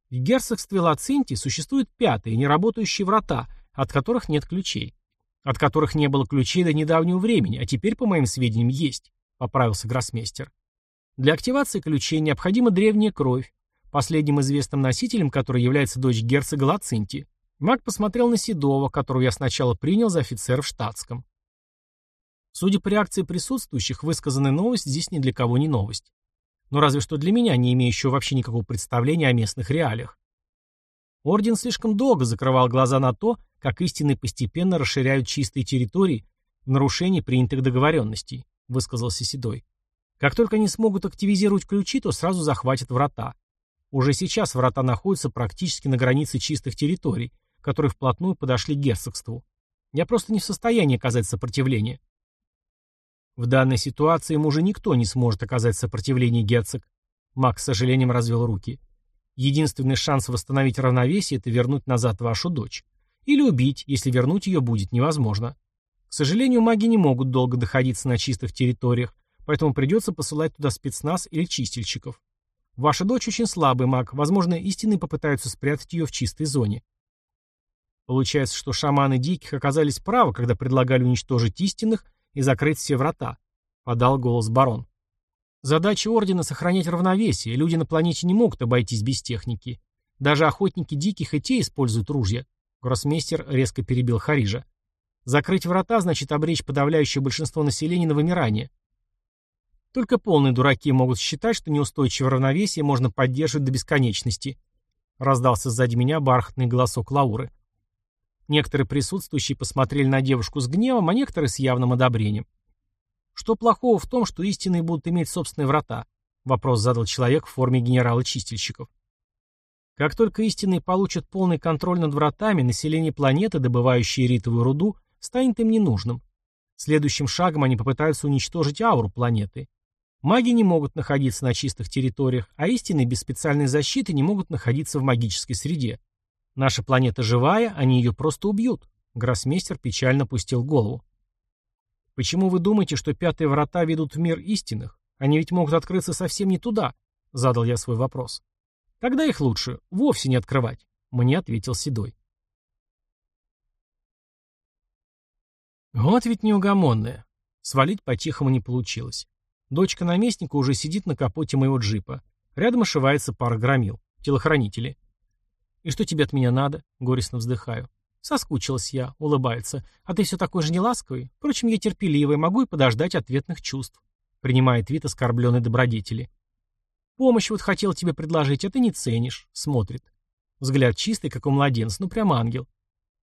Speaker 1: В герцогстве Лацинти существуют пятые, неработающие врата, от которых нет ключей. От которых не было ключей до недавнего времени, а теперь, по моим сведениям, есть, поправился гроссмейстер. Для активации ключей необходима древняя кровь, Последним известным носителем, который является дочь герцога Лацинти, маг посмотрел на Седова, которого я сначала принял за офицера в штатском. Судя по реакции присутствующих, высказанная новость здесь ни для кого не новость. Но разве что для меня, не имеющего вообще никакого представления о местных реалиях. Орден слишком долго закрывал глаза на то, как истины постепенно расширяют чистые территории в нарушении принятых договоренностей, высказался Седой. Как только они смогут активизировать ключи, то сразу захватят врата. Уже сейчас врата находятся практически на границе чистых территорий, которые вплотную подошли к герцогству. Я просто не в состоянии оказать сопротивление. В данной ситуации ему уже никто не сможет оказать сопротивление, герцог. Макс с сожалением развел руки. Единственный шанс восстановить равновесие – это вернуть назад вашу дочь. Или убить, если вернуть ее будет невозможно. К сожалению, маги не могут долго доходиться на чистых территориях, поэтому придется посылать туда спецназ или чистильщиков. Ваша дочь очень слабый маг, возможно, истинные попытаются спрятать ее в чистой зоне. Получается, что шаманы диких оказались правы, когда предлагали уничтожить истинных и закрыть все врата, подал голос барон. Задача ордена — сохранять равновесие, люди на планете не могут обойтись без техники. Даже охотники диких и те используют ружья. Гроссмейстер резко перебил Харижа. Закрыть врата значит обречь подавляющее большинство населения на вымирание. Только полные дураки могут считать, что неустойчивое равновесие можно поддерживать до бесконечности. Раздался сзади меня бархатный голосок Лауры. Некоторые присутствующие посмотрели на девушку с гневом, а некоторые с явным одобрением. Что плохого в том, что истинные будут иметь собственные врата? Вопрос задал человек в форме генерала-чистильщиков. Как только истинные получат полный контроль над вратами, население планеты, добывающее ритовую руду, станет им ненужным. Следующим шагом они попытаются уничтожить ауру планеты. Маги не могут находиться на чистых территориях, а истинные без специальной защиты не могут находиться в магической среде. Наша планета живая, они ее просто убьют. Гроссмейстер печально пустил голову. Почему вы думаете, что пятые врата ведут в мир истинных? Они ведь могут открыться совсем не туда, задал я свой вопрос. Тогда их лучше вовсе не открывать, мне ответил Седой. Вот ведь неугомонная. Свалить по-тихому не получилось. Дочка наместника уже сидит на капоте моего джипа. Рядом ошивается пара громил. Телохранители. «И что тебе от меня надо?» — горестно вздыхаю. Соскучилась я, улыбается. «А ты все такой же неласковый? Впрочем, я терпеливый, могу и подождать ответных чувств». Принимает вид оскорбленной добродетели. «Помощь вот хотел тебе предложить, а ты не ценишь». Смотрит. Взгляд чистый, как у младенца, ну прям ангел.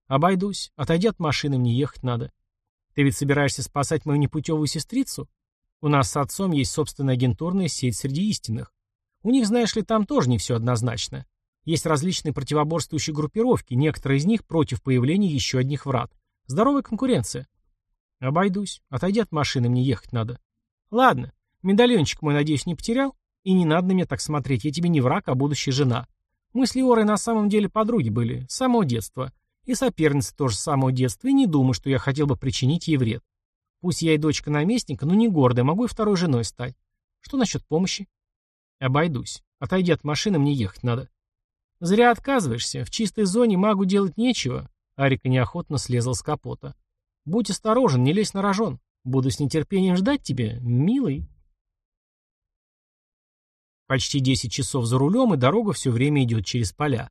Speaker 1: «Обойдусь. Отойди от машины, мне ехать надо». «Ты ведь собираешься спасать мою непутевую сестрицу?» У нас с отцом есть собственная агентурная сеть среди истинных. У них, знаешь ли, там тоже не все однозначно. Есть различные противоборствующие группировки, некоторые из них против появления еще одних врат. Здоровая конкуренция. Обойдусь. Отойди от машины, мне ехать надо. Ладно. Медальончик мой, надеюсь, не потерял? И не надо на меня так смотреть. Я тебе не враг, а будущая жена. Мы с Леорой на самом деле подруги были. С самого детства. И соперницы тоже с самого детства. И не думаю, что я хотел бы причинить ей вред. Пусть я и дочка наместника, но не гордая, могу и второй женой стать. Что насчет помощи? Обойдусь. Отойди от машины, мне ехать надо. Зря отказываешься. В чистой зоне магу делать нечего. Арика неохотно слезал с капота. Будь осторожен, не лезь на рожон. Буду с нетерпением ждать тебя, милый. Почти 10 часов за рулем, и дорога все время идет через поля.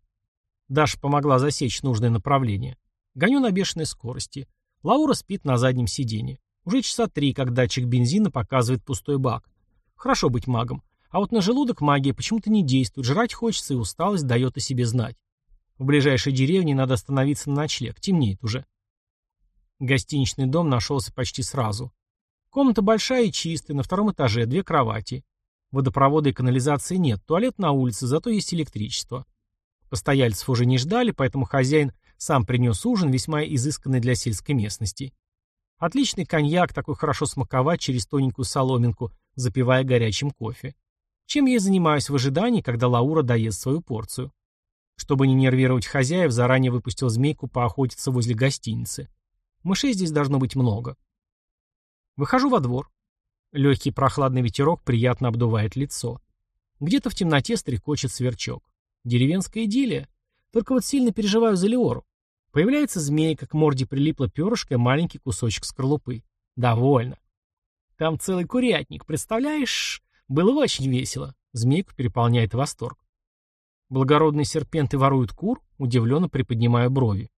Speaker 1: Даша помогла засечь нужное направление. Гоню на бешеной скорости. Лаура спит на заднем сиденье. Уже часа три, как датчик бензина показывает пустой бак. Хорошо быть магом. А вот на желудок магия почему-то не действует, жрать хочется и усталость дает о себе знать. В ближайшей деревне надо остановиться на ночлег, темнеет уже. Гостиничный дом нашелся почти сразу. Комната большая и чистая, на втором этаже две кровати. Водопровода и канализации нет, туалет на улице, зато есть электричество. Постояльцев уже не ждали, поэтому хозяин сам принес ужин, весьма изысканный для сельской местности. Отличный коньяк, такой хорошо смаковать через тоненькую соломинку, запивая горячим кофе. Чем я занимаюсь в ожидании, когда Лаура доест свою порцию. Чтобы не нервировать хозяев, заранее выпустил змейку поохотиться возле гостиницы. Мышей здесь должно быть много. Выхожу во двор. Легкий прохладный ветерок приятно обдувает лицо. Где-то в темноте стрекочет сверчок. Деревенская идиллия. Только вот сильно переживаю за Леору. Появляется змейка, к морде прилипла перышко и маленький кусочек скорлупы. Довольно. Там целый курятник, представляешь? Было очень весело. Змейку переполняет восторг. Благородные серпенты воруют кур, удивленно приподнимая брови.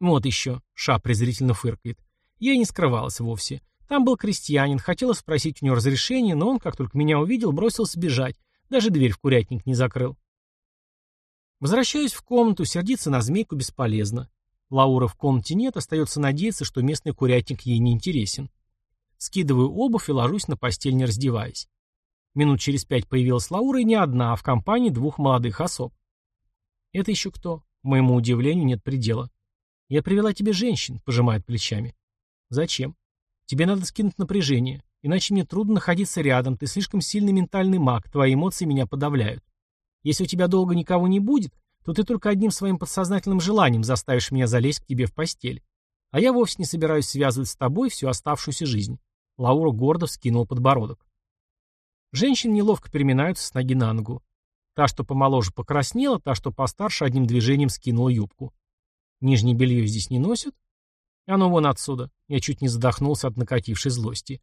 Speaker 1: Вот еще, Ша презрительно фыркает. Я и не скрывалась вовсе. Там был крестьянин, хотела спросить у него разрешения, но он, как только меня увидел, бросился бежать. Даже дверь в курятник не закрыл. Возвращаюсь в комнату, сердиться на змейку бесполезно. Лаура в комнате нет, остается надеяться, что местный курятник ей не интересен. Скидываю обувь и ложусь на постель, не раздеваясь. Минут через пять появилась Лаура и не одна, а в компании двух молодых особ. «Это еще кто?» Моему удивлению нет предела. «Я привела тебе женщин», — пожимает плечами. «Зачем?» «Тебе надо скинуть напряжение, иначе мне трудно находиться рядом, ты слишком сильный ментальный маг, твои эмоции меня подавляют. Если у тебя долго никого не будет, то ты только одним своим подсознательным желанием заставишь меня залезть к тебе в постель. А я вовсе не собираюсь связывать с тобой всю оставшуюся жизнь». Лаура гордо вскинул подбородок. Женщины неловко переминаются с ноги на ногу. Та, что помоложе, покраснела, та, что постарше, одним движением скинула юбку. Нижнее белье здесь не носят? Оно вон отсюда. Я чуть не задохнулся от накатившей злости.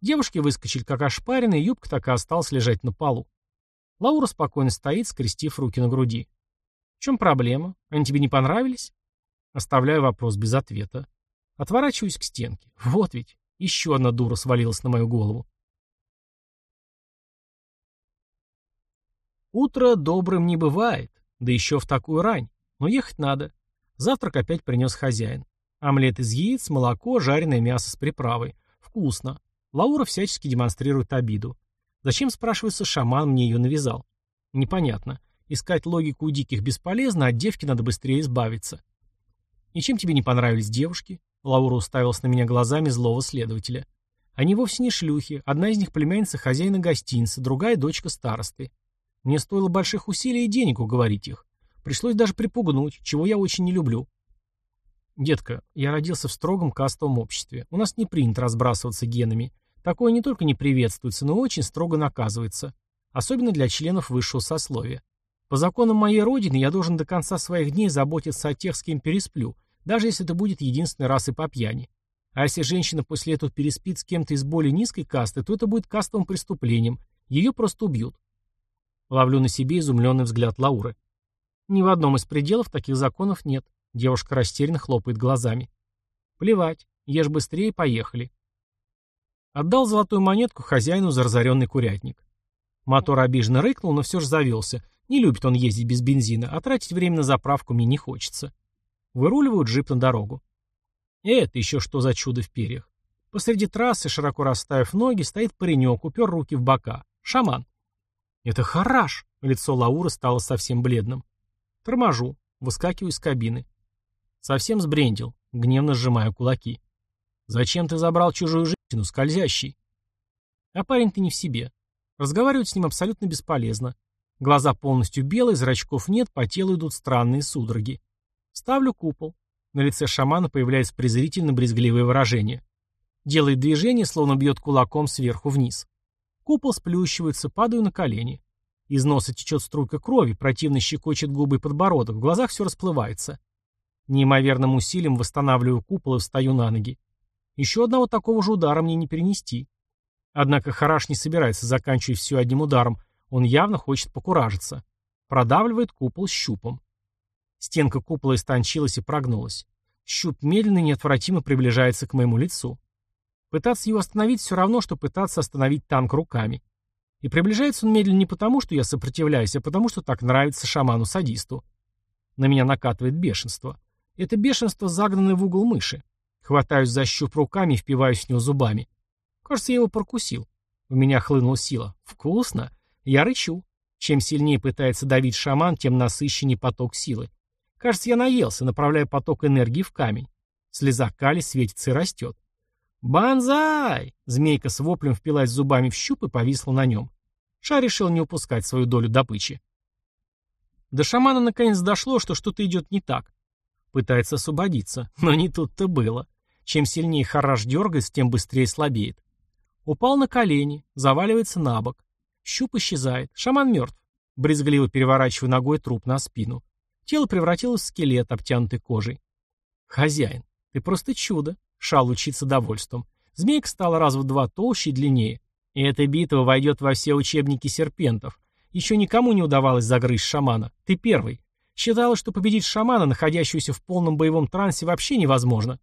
Speaker 1: Девушки выскочили как ошпаренные, юбка так и осталась лежать на полу. Лаура спокойно стоит, скрестив руки на груди. В чем проблема? Они тебе не понравились? Оставляю вопрос без ответа. Отворачиваюсь к стенке. Вот ведь, еще одна дура свалилась на мою голову. Утро добрым не бывает, да еще в такую рань. Но ехать надо. Завтрак опять принес хозяин. Омлет из яиц, молоко, жареное мясо с приправой. Вкусно. Лаура всячески демонстрирует обиду. Зачем, спрашивается, шаман мне ее навязал? Непонятно. Искать логику у диких бесполезно, от девки надо быстрее избавиться. И чем тебе не понравились девушки? Лаура уставилась на меня глазами злого следователя. Они вовсе не шлюхи. Одна из них племянница хозяина гостиницы, другая дочка старосты. Мне стоило больших усилий и денег уговорить их. Пришлось даже припугнуть, чего я очень не люблю. Детка, я родился в строгом кастовом обществе. У нас не принято разбрасываться генами. Такое не только не приветствуется, но очень строго наказывается. Особенно для членов высшего сословия. По законам моей родины я должен до конца своих дней заботиться о тех, с кем пересплю, даже если это будет единственной раз и по пьяни. А если женщина после этого переспит с кем-то из более низкой касты, то это будет кастовым преступлением. Ее просто убьют. Ловлю на себе изумленный взгляд Лауры. Ни в одном из пределов таких законов нет. Девушка растерянно хлопает глазами. Плевать, ешь быстрее, поехали. Отдал золотую монетку хозяину за разоренный курятник. Мотор обиженно рыкнул, но все же завелся. Не любит он ездить без бензина, а тратить время на заправку мне не хочется. Выруливают джип на дорогу. Это еще что за чудо в перьях. Посреди трассы, широко расставив ноги, стоит паренек, упер руки в бока. Шаман. «Это хараш!» Лицо Лауры стало совсем бледным. Торможу. Выскакиваю из кабины. Совсем сбрендил, гневно сжимая кулаки. Зачем ты забрал чужую женщину, скользящий? А парень-то не в себе. Разговаривать с ним абсолютно бесполезно. Глаза полностью белые, зрачков нет, по телу идут странные судороги. Ставлю купол. На лице шамана появляется презрительно-брезгливое выражение. Делает движение, словно бьет кулаком сверху вниз. Купол сплющивается, падаю на колени. Из носа течет струйка крови, противно щекочет губы и подбородок, в глазах все расплывается. Неимоверным усилием восстанавливаю купол и встаю на ноги. Еще одного такого же удара мне не перенести. Однако Хараш не собирается заканчивать все одним ударом, он явно хочет покуражиться. Продавливает купол щупом. Стенка купола истончилась и прогнулась. Щуп медленно и неотвратимо приближается к моему лицу. Пытаться его остановить все равно, что пытаться остановить танк руками. И приближается он медленно не потому, что я сопротивляюсь, а потому, что так нравится шаману-садисту. На меня накатывает бешенство. Это бешенство, загнанное в угол мыши. Хватаюсь за щуп руками и впиваюсь в него зубами. Кажется, я его прокусил. В меня хлынула сила. Вкусно. Я рычу. Чем сильнее пытается давить шаман, тем насыщеннее поток силы. Кажется, я наелся, направляя поток энергии в камень. Слеза кали светится и растет. «Бонзай!» Змейка с воплем впилась зубами в щуп и повисла на нем. Ша решил не упускать свою долю добычи. До шамана наконец дошло, что что-то идет не так. Пытается освободиться, но не тут-то было. Чем сильнее хараш дергается, тем быстрее слабеет. Упал на колени, заваливается на бок. Щуп исчезает. Шаман мертв. Брезгливо переворачивая ногой труп на спину. Тело превратилось в скелет, обтянутый кожей. «Хозяин, ты просто чудо!» — Шал учиться довольством. Змейка стала раз в два толще и длиннее. И эта битва войдет во все учебники серпентов. Еще никому не удавалось загрызть шамана. Ты первый. Считалось, что победить шамана, находящегося в полном боевом трансе, вообще невозможно.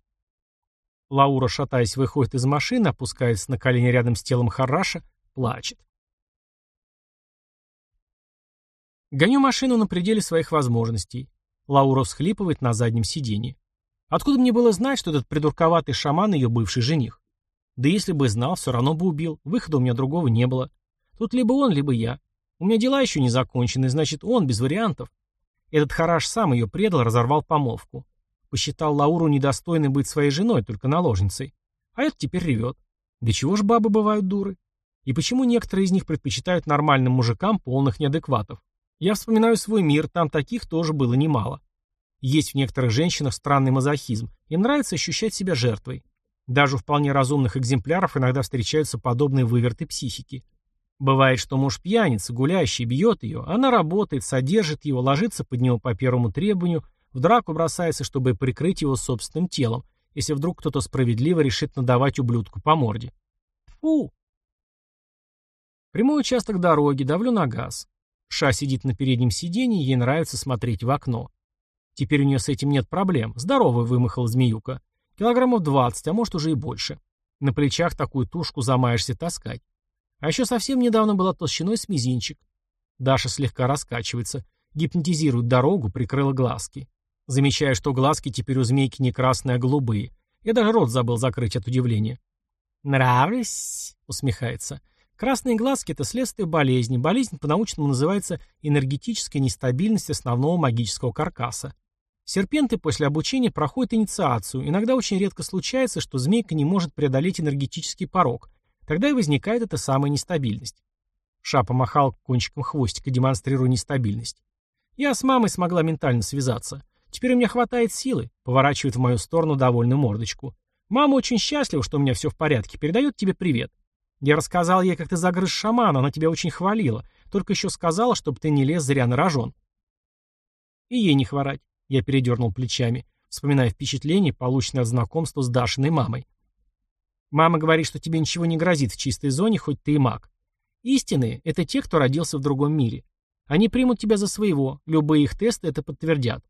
Speaker 1: Лаура, шатаясь, выходит из машины, опускается на колени рядом с телом Хараша, плачет. Гоню машину на пределе своих возможностей. Лаура всхлипывает на заднем сиденье. Откуда мне было знать, что этот придурковатый шаман ее бывший жених? Да если бы знал, все равно бы убил. Выхода у меня другого не было. Тут либо он, либо я. У меня дела еще не закончены, значит, он без вариантов. Этот хараш сам ее предал, разорвал помолвку. Посчитал Лауру недостойной быть своей женой, только наложницей. А этот теперь ревет. Да чего ж бабы бывают дуры? И почему некоторые из них предпочитают нормальным мужикам полных неадекватов? Я вспоминаю свой мир, там таких тоже было немало. Есть в некоторых женщинах странный мазохизм. Им нравится ощущать себя жертвой. Даже у вполне разумных экземпляров иногда встречаются подобные выверты психики. Бывает, что муж пьяница, гулящий, бьет ее, она работает, содержит его, ложится под него по первому требованию, в драку бросается, чтобы прикрыть его собственным телом, если вдруг кто-то справедливо решит надавать ублюдку по морде. Фу! Прямой участок дороги, давлю на газ. Ша сидит на переднем сиденье, ей нравится смотреть в окно. Теперь у нее с этим нет проблем. Здоровая вымахала змеюка. Килограммов 20, а может уже и больше. На плечах такую тушку замаешься таскать. А еще совсем недавно была толщиной с мизинчик. Даша слегка раскачивается, гипнотизирует дорогу, прикрыла глазки. Замечая, что глазки теперь у змейки не красные, а голубые. Я даже рот забыл закрыть от удивления. «Нравлюсь?» — усмехается. Красные глазки – это следствие болезни. Болезнь по-научному называется энергетическая нестабильность основного магического каркаса. Серпенты после обучения проходят инициацию. Иногда очень редко случается, что змейка не может преодолеть энергетический порог. Тогда и возникает эта самая нестабильность. Ша помахал кончиком хвостика, демонстрируя нестабильность. Я с мамой смогла ментально связаться. Теперь у меня хватает силы, поворачивает в мою сторону довольную мордочку. Мама очень счастлива, что у меня все в порядке, передает тебе привет. Я рассказал ей, как ты загрыз шамана, она тебя очень хвалила. Только еще сказала, чтобы ты не лез зря на рожон. И ей не хворать. Я передернул плечами, вспоминая впечатление, полученное от знакомства с Дашиной мамой. Мама говорит, что тебе ничего не грозит в чистой зоне, хоть ты и маг. Истинные — это те, кто родился в другом мире. Они примут тебя за своего, любые их тесты это подтвердят.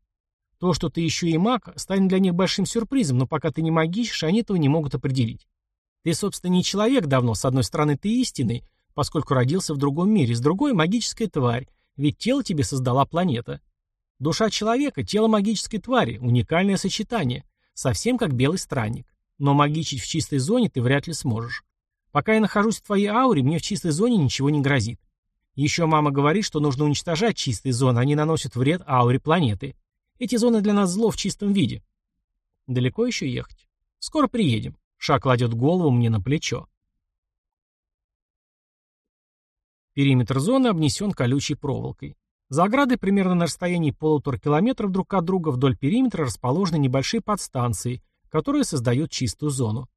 Speaker 1: То, что ты еще и маг, станет для них большим сюрпризом, но пока ты не магичишь, они этого не могут определить. Ты, собственно, не человек давно, с одной стороны, ты истинный, поскольку родился в другом мире, с другой — магическая тварь, ведь тело тебе создала планета. Душа человека — тело магической твари, уникальное сочетание, совсем как белый странник. Но магичить в чистой зоне ты вряд ли сможешь. Пока я нахожусь в твоей ауре, мне в чистой зоне ничего не грозит. Еще мама говорит, что нужно уничтожать чистые зоны, они наносят вред ауре планеты. Эти зоны для нас зло в чистом виде. Далеко еще ехать? Скоро приедем. Ша кладет голову мне на плечо. Периметр зоны обнесен колючей проволокой. За оградой примерно на расстоянии полутора километров друг от друга вдоль периметра расположены небольшие подстанции, которые создают чистую зону.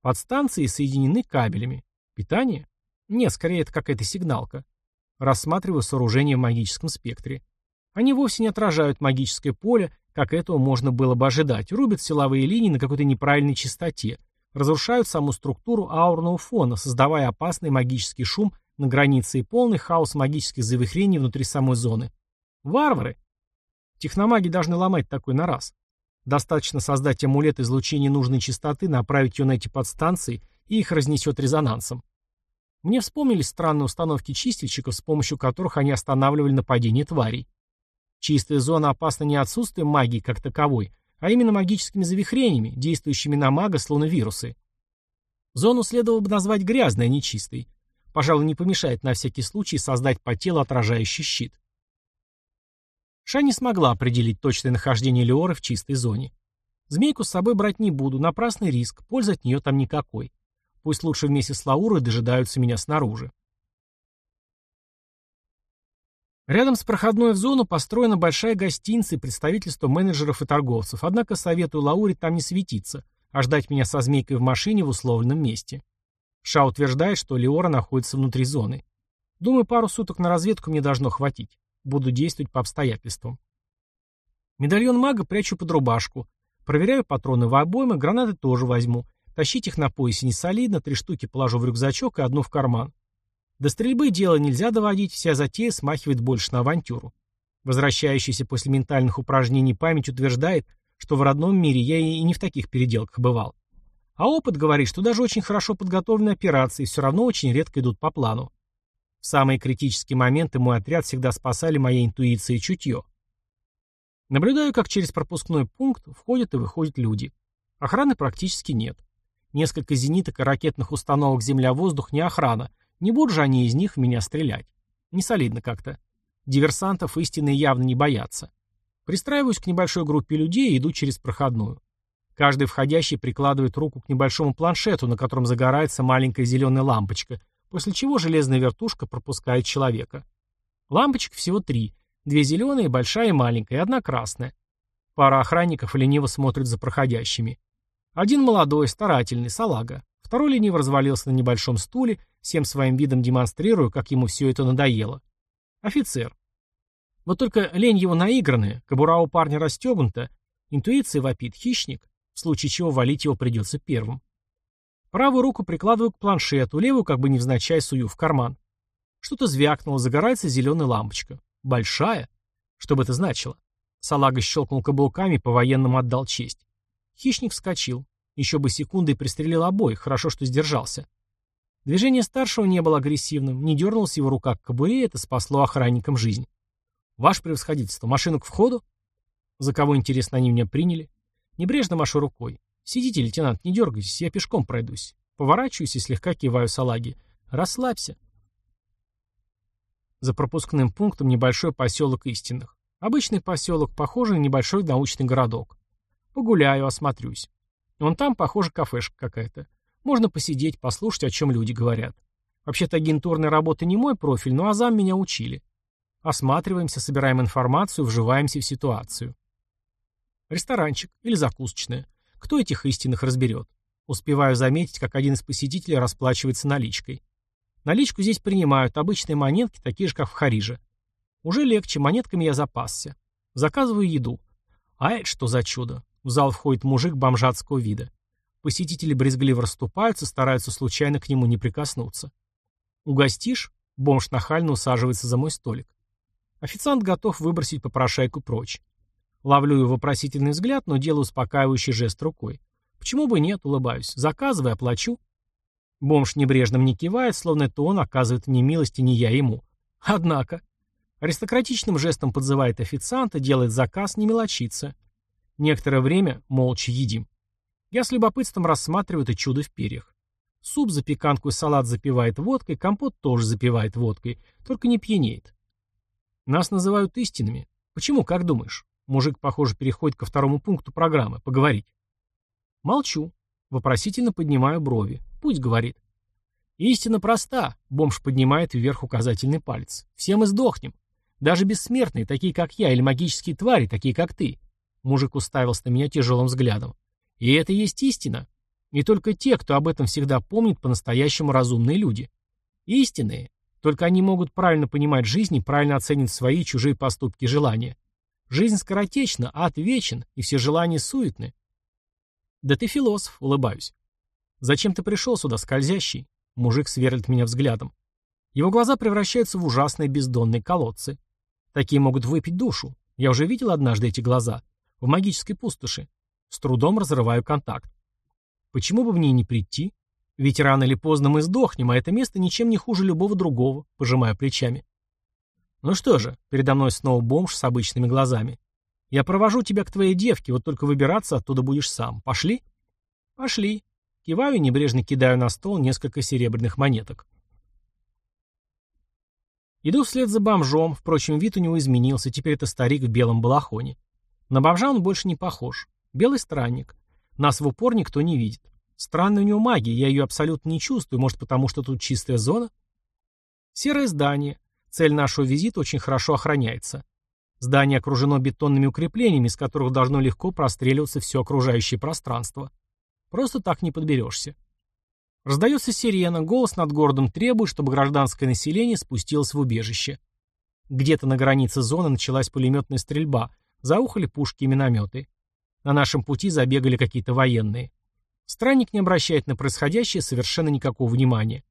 Speaker 1: Подстанции соединены кабелями. Питание? Нет, скорее это какая-то сигналка. Рассматриваю сооружение в магическом спектре. Они вовсе не отражают магическое поле, как этого можно было бы ожидать, рубят силовые линии на какой-то неправильной частоте, разрушают саму структуру аурного фона, создавая опасный магический шум на границе и полный хаос магических завихрений внутри самой зоны. Варвары! Техномаги должны ломать такой на раз. Достаточно создать амулет излучения нужной частоты, направить ее на эти подстанции, и их разнесет резонансом. Мне вспомнились странные установки чистильщиков, с помощью которых они останавливали нападение тварей. Чистая зона опасна не отсутствием магии как таковой, а именно магическими завихрениями, действующими на мага, словно вирусы. Зону следовало бы назвать грязной, а не чистой. Пожалуй, не помешает на всякий случай создать по телу отражающий щит. Ша не смогла определить точное нахождение Леоры в чистой зоне. Змейку с собой брать не буду, напрасный риск, пользы от нее там никакой. Пусть лучше вместе с Лаурой дожидаются меня снаружи. Рядом с проходной в зону построена большая гостиница и представительство менеджеров и торговцев, однако советую Лауре там не светиться, а ждать меня со змейкой в машине в условленном месте. Ша утверждает, что Леора находится внутри зоны. Думаю, пару суток на разведку мне должно хватить. Буду действовать по обстоятельствам. Медальон мага прячу под рубашку. Проверяю патроны в обоймы, гранаты тоже возьму. Тащить их на поясе не солидно, три штуки положу в рюкзачок и одну в карман. До стрельбы дело нельзя доводить, вся затея смахивает больше на авантюру. Возвращающаяся после ментальных упражнений память утверждает, что в родном мире я и не в таких переделках бывал. А опыт говорит, что даже очень хорошо подготовленные операции все равно очень редко идут по плану. В самые критические моменты мой отряд всегда спасали моя интуиция и чутье. Наблюдаю, как через пропускной пункт входят и выходят люди. Охраны практически нет. Несколько зениток и ракетных установок «Земля-воздух» не охрана. Не будут же они из них в меня стрелять. Не солидно как-то. Диверсантов истинно явно не боятся. Пристраиваюсь к небольшой группе людей и иду через проходную. Каждый входящий прикладывает руку к небольшому планшету, на котором загорается маленькая зеленая лампочка, после чего железная вертушка пропускает человека. Лампочек всего три. Две зеленые, большая и маленькая, и одна красная. Пара охранников лениво смотрит за проходящими. Один молодой, старательный, салага. Второй лениво развалился на небольшом стуле, всем своим видом демонстрируя, как ему все это надоело. Офицер. Вот только лень его наигранная, кобура у парня расстегнута, интуиция вопит, хищник, в случае чего валить его придется первым. Правую руку прикладываю к планшету, левую как бы невзначай сую в карман. Что-то звякнуло, загорается зеленая лампочка. Большая? Что бы это значило? Салага щелкнул каблуками, по-военному отдал честь. Хищник вскочил. Еще бы секунды и пристрелил обоих, хорошо, что сдержался. Движение старшего не было агрессивным, не дернулась его рука к кобуре, это спасло охранникам жизнь. «Ваше превосходительство, машину к входу?» «За кого, интересно, они меня приняли?» Небрежно машу рукой. «Сидите, лейтенант, не дергайтесь, я пешком пройдусь». Поворачиваюсь и слегка киваю салаги. «Расслабься». За пропускным пунктом небольшой поселок истинных. Обычный поселок, похожий на небольшой научный городок. Погуляю, осмотрюсь. Вон там, похоже, кафешка какая-то. Можно посидеть, послушать, о чем люди говорят. Вообще-то агентурная работа не мой профиль, но азам меня учили. Осматриваемся, собираем информацию, вживаемся в ситуацию. Ресторанчик или закусочная. Кто этих истинных разберет? Успеваю заметить, как один из посетителей расплачивается наличкой. Наличку здесь принимают, обычные монетки, такие же, как в Хариже. Уже легче, монетками я запасся. Заказываю еду. А это что за чудо? В зал входит мужик бомжатского вида. Посетители брезгливо расступаются, стараются случайно к нему не прикоснуться. «Угостишь?» Бомж нахально усаживается за мой столик. Официант готов выбросить попрошайку прочь. Ловлю его вопросительный взгляд, но делаю успокаивающий жест рукой. Почему бы нет, улыбаюсь. Заказывай, оплачу. Бомж небрежно мне кивает, словно это он оказывает мне милости, не я ему. Однако. Аристократичным жестом подзывает официанта, делает заказ, не мелочится. Некоторое время молча едим. Я с любопытством рассматриваю это чудо в перьях. Суп, запеканку и салат запивает водкой, компот тоже запивает водкой, только не пьянеет. Нас называют истинными. Почему, как думаешь? Мужик, похоже, переходит ко второму пункту программы. Поговорить. Молчу. Вопросительно поднимаю брови. Пусть говорит. Истина проста. Бомж поднимает вверх указательный палец. Все мы сдохнем. Даже бессмертные, такие как я, или магические твари, такие как ты. Мужик уставился на меня тяжелым взглядом. И это есть истина. Не только те, кто об этом всегда помнит, по-настоящему разумные люди. Истинные. Только они могут правильно понимать жизнь и правильно оценить свои и чужие поступки и желания. Жизнь скоротечна, ад вечен, и все желания суетны. Да ты философ, улыбаюсь. Зачем ты пришел сюда, скользящий? Мужик сверлит меня взглядом. Его глаза превращаются в ужасные бездонные колодцы. Такие могут выпить душу. Я уже видел однажды эти глаза. В магической пустоши. С трудом разрываю контакт. Почему бы мне не прийти? Ведь рано или поздно мы сдохнем, а это место ничем не хуже любого другого, пожимая плечами. Ну что же, передо мной снова бомж с обычными глазами. Я провожу тебя к твоей девке, вот только выбираться оттуда будешь сам. Пошли? Пошли. Киваю и небрежно кидаю на стол несколько серебряных монеток. Иду вслед за бомжом, впрочем, вид у него изменился, теперь это старик в белом балахоне. На бомжа он больше не похож. Белый странник. Нас в упор никто не видит. Странная у него магия, я ее абсолютно не чувствую, может потому, что тут чистая зона? Серое здание. Цель нашего визита очень хорошо охраняется. Здание окружено бетонными укреплениями, из которых должно легко простреливаться все окружающее пространство. Просто так не подберешься. Раздается сирена, голос над городом требует, чтобы гражданское население спустилось в убежище. Где-то на границе зоны началась пулеметная стрельба, заухали пушки и минометы. На нашем пути забегали какие-то военные. Странник не обращает на происходящее совершенно никакого внимания.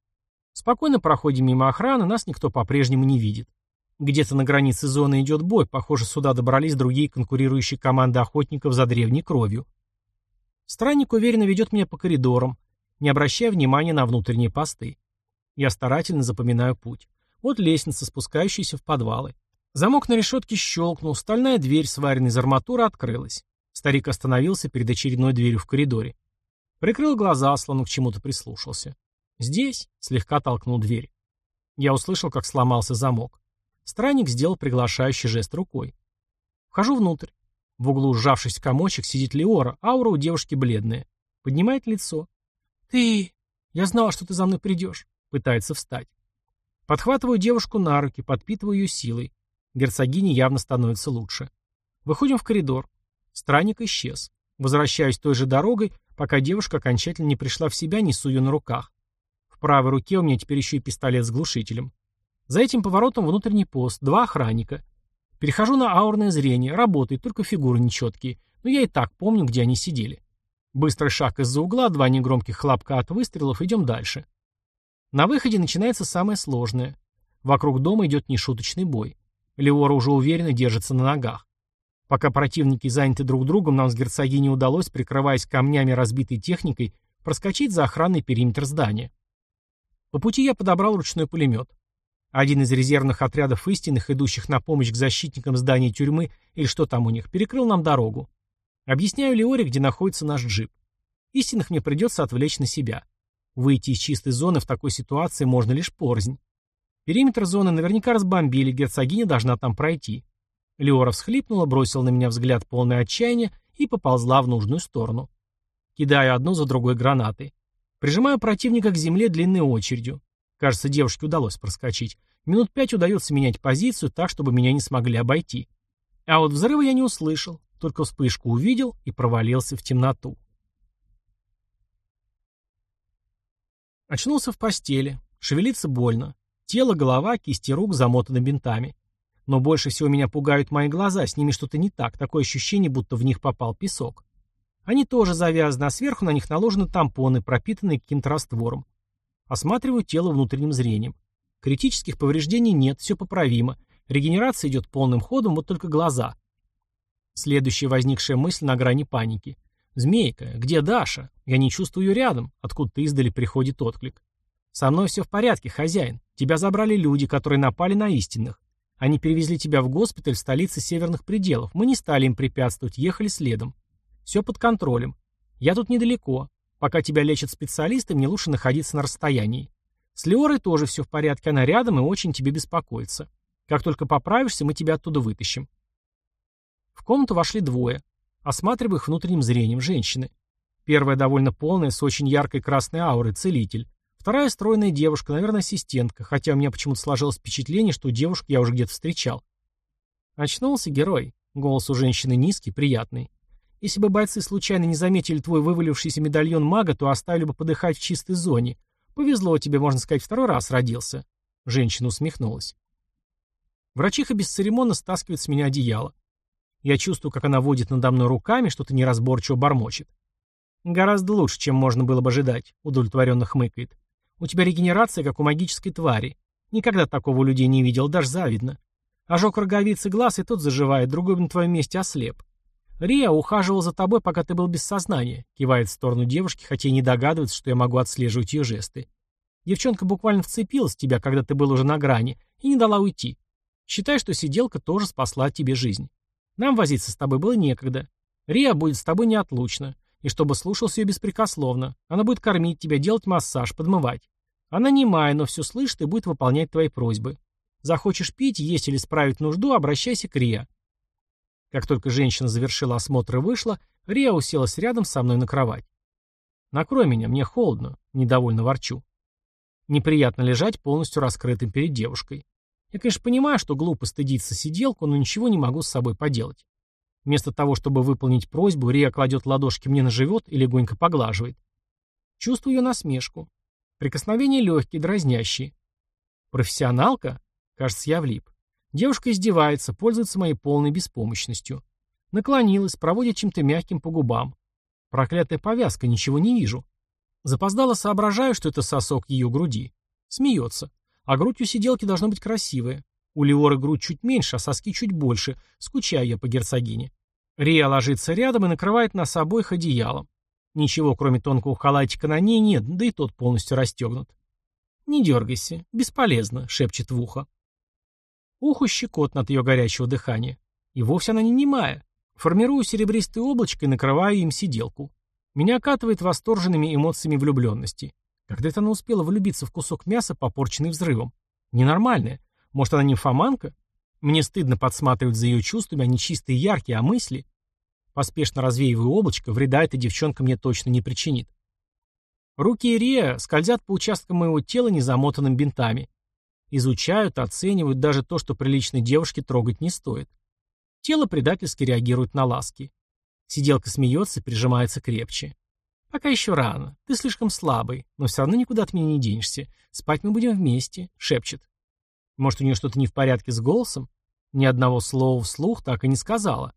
Speaker 1: Спокойно проходим мимо охраны, нас никто по-прежнему не видит. Где-то на границе зоны идет бой, похоже, сюда добрались другие конкурирующие команды охотников за древней кровью. Странник уверенно ведет меня по коридорам, не обращая внимания на внутренние посты. Я старательно запоминаю путь. Вот лестница, спускающаяся в подвалы. Замок на решетке щелкнул, стальная дверь, сваренная из арматуры, открылась. Старик остановился перед очередной дверью в коридоре. Прикрыл глаза, словно к чему-то прислушался. «Здесь?» — слегка толкнул дверь. Я услышал, как сломался замок. Странник сделал приглашающий жест рукой. Вхожу внутрь. В углу, сжавшись в комочек, сидит Леора, аура у девушки бледная. Поднимает лицо. «Ты... Я знала, что ты за мной придешь», — пытается встать. Подхватываю девушку на руки, подпитываю ее силой. Герцогине явно становится лучше. Выходим в коридор. Странник исчез. Возвращаюсь той же дорогой, пока девушка окончательно не пришла в себя, несу ее на руках. Правой руке у меня теперь еще и пистолет с глушителем. За этим поворотом внутренний пост, два охранника. Перехожу на аурное зрение, работает, только фигуры нечеткие, но я и так помню, где они сидели. Быстрый шаг из-за угла, два негромких хлопка от выстрелов, идем дальше. На выходе начинается самое сложное. Вокруг дома идет нешуточный бой. Леора уже уверенно держится на ногах. Пока противники заняты друг другом, нам с герцогиней удалось, прикрываясь камнями разбитой техникой, проскочить за охранный периметр здания. По пути я подобрал ручной пулемет. Один из резервных отрядов истинных, идущих на помощь к защитникам здания тюрьмы или что там у них, перекрыл нам дорогу. Объясняю Леоре, где находится наш джип. Истинных мне придется отвлечь на себя. Выйти из чистой зоны в такой ситуации можно лишь порзнь. Периметр зоны наверняка разбомбили, герцогиня должна там пройти. Леора всхлипнула, бросила на меня взгляд полное отчаяния и поползла в нужную сторону. Кидаю одну за другой гранаты. Прижимаю противника к земле длинной очередью. Кажется, девушке удалось проскочить. Минут пять удается менять позицию так, чтобы меня не смогли обойти. А вот взрыва я не услышал, только вспышку увидел и провалился в темноту. Очнулся в постели. Шевелиться больно. Тело, голова, кисти рук замотаны бинтами. Но больше всего меня пугают мои глаза, с ними что-то не так, такое ощущение, будто в них попал песок. Они тоже завязаны, а сверху на них наложены тампоны, пропитанные каким-то раствором. Осматриваю тело внутренним зрением. Критических повреждений нет, все поправимо. Регенерация идет полным ходом, вот только глаза. Следующая возникшая мысль на грани паники. «Змейка, где Даша? Я не чувствую ее рядом». Откуда-то издали приходит отклик. «Со мной все в порядке, хозяин. Тебя забрали люди, которые напали на истинных. Они перевезли тебя в госпиталь в столице северных пределов. Мы не стали им препятствовать, ехали следом. Все под контролем. Я тут недалеко. Пока тебя лечат специалисты, мне лучше находиться на расстоянии. С Леорой тоже все в порядке, она рядом и очень тебе беспокоится. Как только поправишься, мы тебя оттуда вытащим. В комнату вошли двое. Осматриваю их внутренним зрением женщины. Первая довольно полная, с очень яркой красной аурой, целитель. Вторая стройная девушка, наверное, ассистентка, хотя у меня почему-то сложилось впечатление, что девушку я уже где-то встречал. Очнулся герой. Голос у женщины низкий, приятный. Если бы бойцы случайно не заметили твой вывалившийся медальон мага, то оставили бы подыхать в чистой зоне. Повезло тебе, можно сказать, второй раз родился. Женщина усмехнулась. Врачиха бесцеремонно стаскивает с меня одеяло. Я чувствую, как она водит надо мной руками, что-то неразборчиво бормочет. «Гораздо лучше, чем можно было бы ожидать», — удовлетворенно хмыкает. «У тебя регенерация, как у магической твари. Никогда такого у людей не видел, даже завидно. Ожог роговицы глаз, и тот заживает, другой бы на твоем месте ослеп. Рия ухаживал за тобой, пока ты был без сознания», — кивает в сторону девушки, хотя и не догадывается, что я могу отслеживать ее жесты. «Девчонка буквально вцепилась в тебя, когда ты был уже на грани, и не дала уйти. Считай, что сиделка тоже спасла тебе жизнь. Нам возиться с тобой было некогда. Риа будет с тобой неотлучно. И чтобы слушался ее беспрекословно. Она будет кормить тебя, делать массаж, подмывать. Она немая, но все слышит и будет выполнять твои просьбы. Захочешь пить, есть или справить нужду, обращайся к Риа. Как только женщина завершила осмотр и вышла, Риа уселась рядом со мной на кровать. «Накрой меня, мне холодно», — недовольно ворчу. Неприятно лежать полностью раскрытым перед девушкой. Я, конечно, понимаю, что глупо стыдиться сиделку, но ничего не могу с собой поделать. Вместо того, чтобы выполнить просьбу, Рия кладет ладошки мне на живот и легонько поглаживает. Чувствую ее насмешку. Прикосновения легкие, дразнящие. Профессионалка? Кажется, я влип. Девушка издевается, пользуется моей полной беспомощностью. Наклонилась, проводит чем-то мягким по губам. Проклятая повязка, ничего не вижу. Запоздало соображаю, что это сосок ее груди. Смеется. А грудь у сиделки должна быть красивая. У Леоры грудь чуть меньше, а соски чуть больше. Скучаю я по герцогине. Рия ложится рядом и накрывает нас обоих одеялом. Ничего, кроме тонкого халатика на ней нет, да и тот полностью расстегнут. «Не дергайся, бесполезно», — шепчет в ухо. Ухо щекот от ее горячего дыхания. И вовсе она не немая. Формирую серебристое облачко и накрываю им сиделку. Меня окатывает восторженными эмоциями влюбленности. Когда это она успела влюбиться в кусок мяса, попорченный взрывом? Ненормальная. Может, она нимфоманка? Мне стыдно подсматривать за ее чувствами, они чистые и яркие, а мысли? Поспешно развеиваю облачко, вреда эта девчонка мне точно не причинит. Руки Ирия скользят по участкам моего тела незамотанным бинтами. Изучают, оценивают даже то, что приличной девушке трогать не стоит. Тело предательски реагирует на ласки. Сиделка смеется, прижимается крепче. «Пока еще рано. Ты слишком слабый, но все равно никуда от меня не денешься. Спать мы будем вместе», — шепчет. Может, у нее что-то не в порядке с голосом? Ни одного слова вслух так и не сказала.